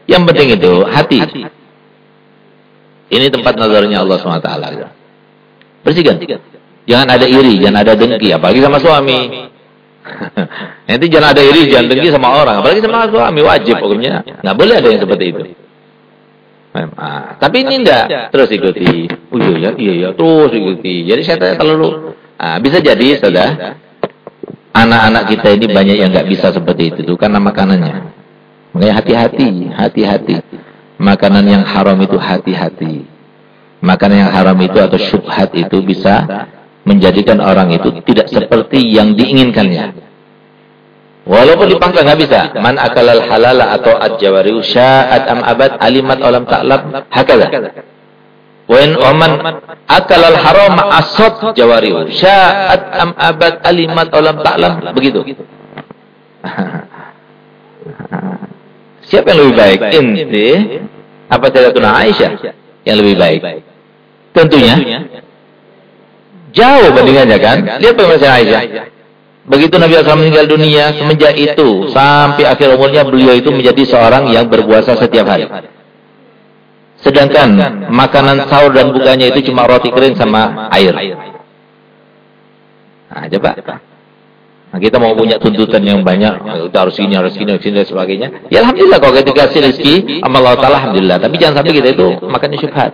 Yang penting itu hati. Ini tempat nazarnya Allah SWT. Bersihkan. Jangan ada iri, jangan ada dengki. Apalagi sama suami. Nanti jangan ada iri, jangan dengki sama orang. Apalagi sama suami. Wajib pokoknya. Nggak boleh ada yang seperti itu. Ah, tapi ini enggak terus ikuti. Oh iya ya, iya ya, terus ikuti. Jadi saya tanya terlalu ah, bisa jadi sudah anak-anak kita ini banyak yang enggak bisa seperti itu itu karena makanannya. Makanya hati-hati, hati-hati. Makanan yang haram itu hati-hati. Makanan yang haram itu atau syubhat itu bisa menjadikan orang itu tidak seperti yang diinginkannya. Walaupun dipaksa nggak bisa. Man akalal halala atau ad-jawari sya'at am abad alimat olam ta'lab hakala. Wen oman akalal haram asot jawari sya'at am abad alimat olam ta'lam begitu. Siapa yang lebih baik? Inti apa Sayyidatuna Aisyah yang lebih baik? Tentunya jauh bandingannya kan? Lihat bagaimana Aisyah. Begitu Nabi SAW meninggal dunia, semenjak itu sampai akhir umurnya beliau itu menjadi seorang yang berpuasa setiap hari. Sedangkan makanan sahur dan bukanya itu cuma roti kering sama air. Nah, coba. Nah, kita mau punya tuntutan yang banyak, kita harus ini, harus ini, harus ini, dan sebagainya. Ya Alhamdulillah kalau kita kasih rezeki, amal Allah Ta'ala Alhamdulillah. Tapi jangan sampai kita itu makannya syubhat.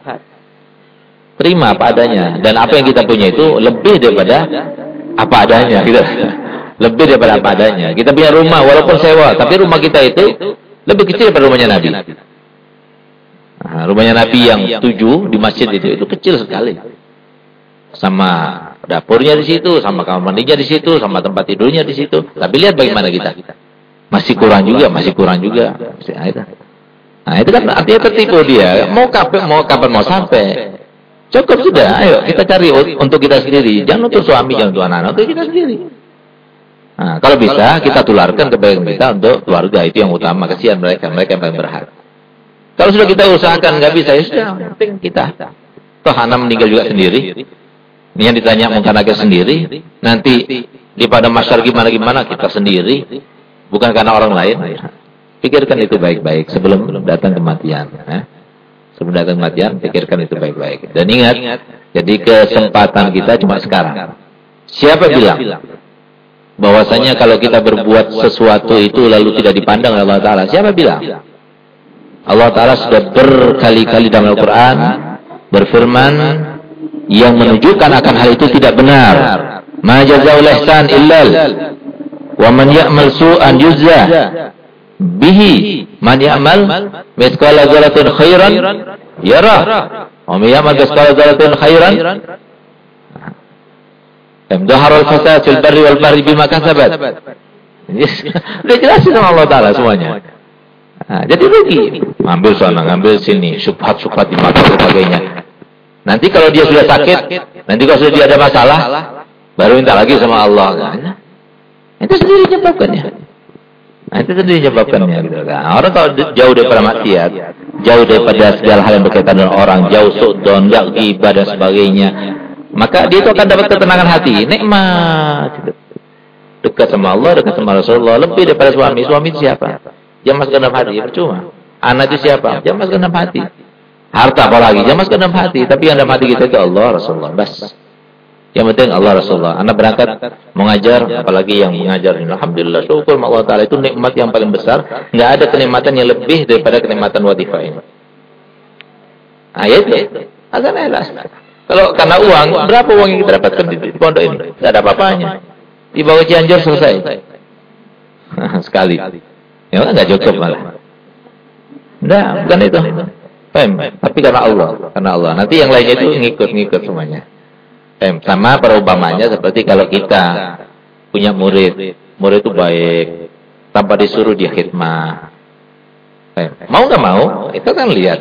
Terima apa adanya. Dan apa yang kita punya itu lebih daripada apa adanya. Gitu. Lebih daripada apa adanya. Kita punya rumah walaupun sewa, tapi rumah kita itu lebih kecil daripada rumahnya Nabi. Nah, rumahnya Nabi yang tujuh di masjid itu itu kecil sekali. Sama dapurnya di situ, sama kamar mandinya di situ, sama tempat tidurnya di situ. Tapi lihat bagaimana kita. Masih kurang juga, masih kurang juga. Nah itu, nah, kan artinya tertipu dia. Mau kapan mau kapan mau sampai. Cukup sudah, ayo kita cari untuk kita sendiri. Jangan untuk suami, jangan untuk anak-anak, untuk kita sendiri. Nah, kalau bisa kita tularkan kebaikan kita untuk keluarga itu yang utama. Kesian mereka, mereka yang paling berhak. Kalau sudah kita usahakan nggak bisa, ya sudah, penting kita. Toh anak meninggal juga sendiri. Ini yang ditanya mungkin anaknya sendiri. Nanti di pada masyarakat gimana-gimana kita sendiri. Bukan karena orang lain. Pikirkan itu baik-baik sebelum datang kematian. Ya. Sebelum datang kematian, pikirkan itu baik-baik. Dan ingat, jadi kesempatan kita cuma sekarang. Siapa bilang? Bahwasanya kalau kita berbuat sesuatu itu lalu tidak dipandang oleh Allah Ta'ala. Siapa bilang? Allah Ta'ala sudah berkali-kali dalam Al-Quran berfirman yang menunjukkan akan hal itu tidak benar. Ma jazaul ihsan illal wa man ya'mal su'an yuzza bihi man ya'mal mithqala dzarratin khairan yara wa man ya'mal mithqala dzarratin khairan Imdaharul fasad fil barri wal bahri bima kasabat. Udah jelasin sama Allah Ta'ala semuanya. Nah, jadi rugi. Ambil sana, ngambil sini. Subhat-subhat di mata sebagainya. Nanti kalau dia sudah sakit, nanti kalau sudah dia ada masalah, baru minta lagi sama Allah. Nah, itu sendiri nyebabkannya. Nah, itu tadi menyebabkannya gitu kan. Orang kalau jauh daripada maksiat, jauh daripada segala hal yang berkaitan dengan orang, jauh sudon, gak ghibah dan sebagainya, maka dia itu akan dapat ketenangan hati, nikmat. Gitu. Dekat sama Allah, dekat sama Rasulullah, lebih daripada suami. Suami itu siapa? Jangan masuk ke dalam hati, percuma. Anak itu siapa? Jangan masuk ke dalam hati. Harta apalagi, jangan masuk ke dalam hati. Tapi yang dalam hati kita itu Allah, Rasulullah. Bas. Yang penting Allah Rasulullah. Anak berangkat mengajar, apalagi yang mengajar ini. Alhamdulillah, syukur Allah Ta'ala itu nikmat yang paling besar. Nggak ada kenikmatan yang lebih daripada kenikmatan wadifah ini. Nah, ya itu. Akan elas. Kalau karena uang, berapa uang yang kita dapatkan di pondok ini? Nggak ada apa-apanya. Di bawah Cianjur selesai. Sekali. Ya nggak cukup malah. Enggak, bukan itu. Pem, tapi karena Allah, karena Allah. Nanti yang lainnya itu ngikut-ngikut semuanya. Eh, sama perubahannya seperti kalau kita punya murid, murid itu baik, tanpa disuruh dia khidmah. Eh, mau nggak mau, itu kan lihat.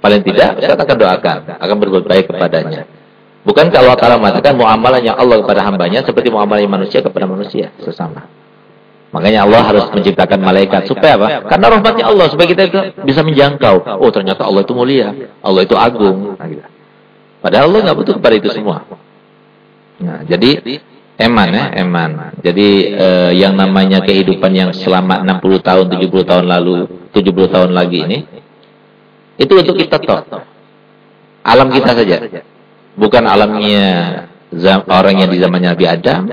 Paling tidak, saya akan doakan, akan berbuat baik kepadanya. Bukan kalau Allah mengatakan muamalahnya Allah kepada hambanya seperti muamalahnya manusia kepada manusia sesama. Makanya Allah harus menciptakan malaikat supaya apa? Karena rahmatnya Allah supaya kita bisa menjangkau. Oh ternyata Allah itu mulia, Allah itu agung. Nah, gitu. Padahal Allah nggak butuh kepada itu semua. Nah, jadi eman ya, eman. Jadi eh, yang namanya kehidupan yang selama 60 tahun, 70 tahun lalu, 70 tahun lagi ini itu untuk kita toh. Alam kita saja. Bukan alamnya orang yang di zamannya Nabi Adam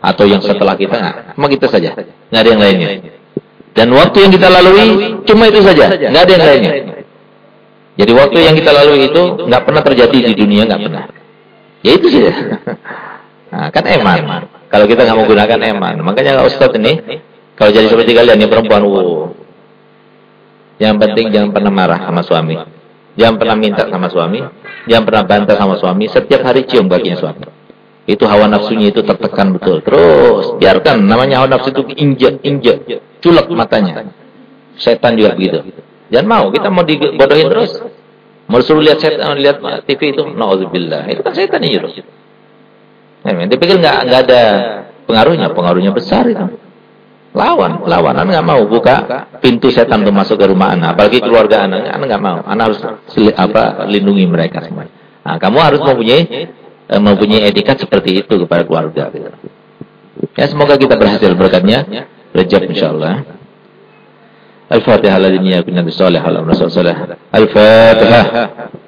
atau yang setelah kita nggak. Cuma kita saja. Nggak ada yang lainnya. Dan waktu yang kita lalui cuma itu saja, nggak ada yang lainnya. Jadi waktu yang kita lalui itu nggak pernah terjadi di dunia, nggak pernah. Ya itu sih. Nah, kan eman. Kalau kita nggak menggunakan eman, makanya Ustaz ini Kalau jadi seperti kalian yang perempuan, wow. Yang penting jangan pernah marah sama suami. Jangan pernah minta sama suami. Jangan pernah bantah sama suami. Setiap hari cium kakinya suami. Itu hawa nafsunya itu tertekan betul. Terus biarkan namanya hawa nafsu itu injek, injek, culek matanya. Setan juga begitu. Jangan mau, kita mau dibodohin terus. Mau suruh lihat setan, lihat TV itu, nauzubillah. Itu kan setan ini terus. Nah, dipikir nggak nggak ada pengaruhnya, pengaruhnya besar itu. Lawan, lawan. Anda nggak mau buka pintu setan untuk masuk ke rumah Anda. Apalagi keluarga Anda. Anda nggak mau. Anda harus apa lindungi mereka semua. Nah, kamu harus mempunyai eh, mempunyai etikat seperti itu kepada keluarga. Ya, semoga kita berhasil berkatnya. Rejab insyaallah. Al-Fatihah. Al-Fatihah. Al-Fatihah. Al-Fatihah. Al-Fatihah.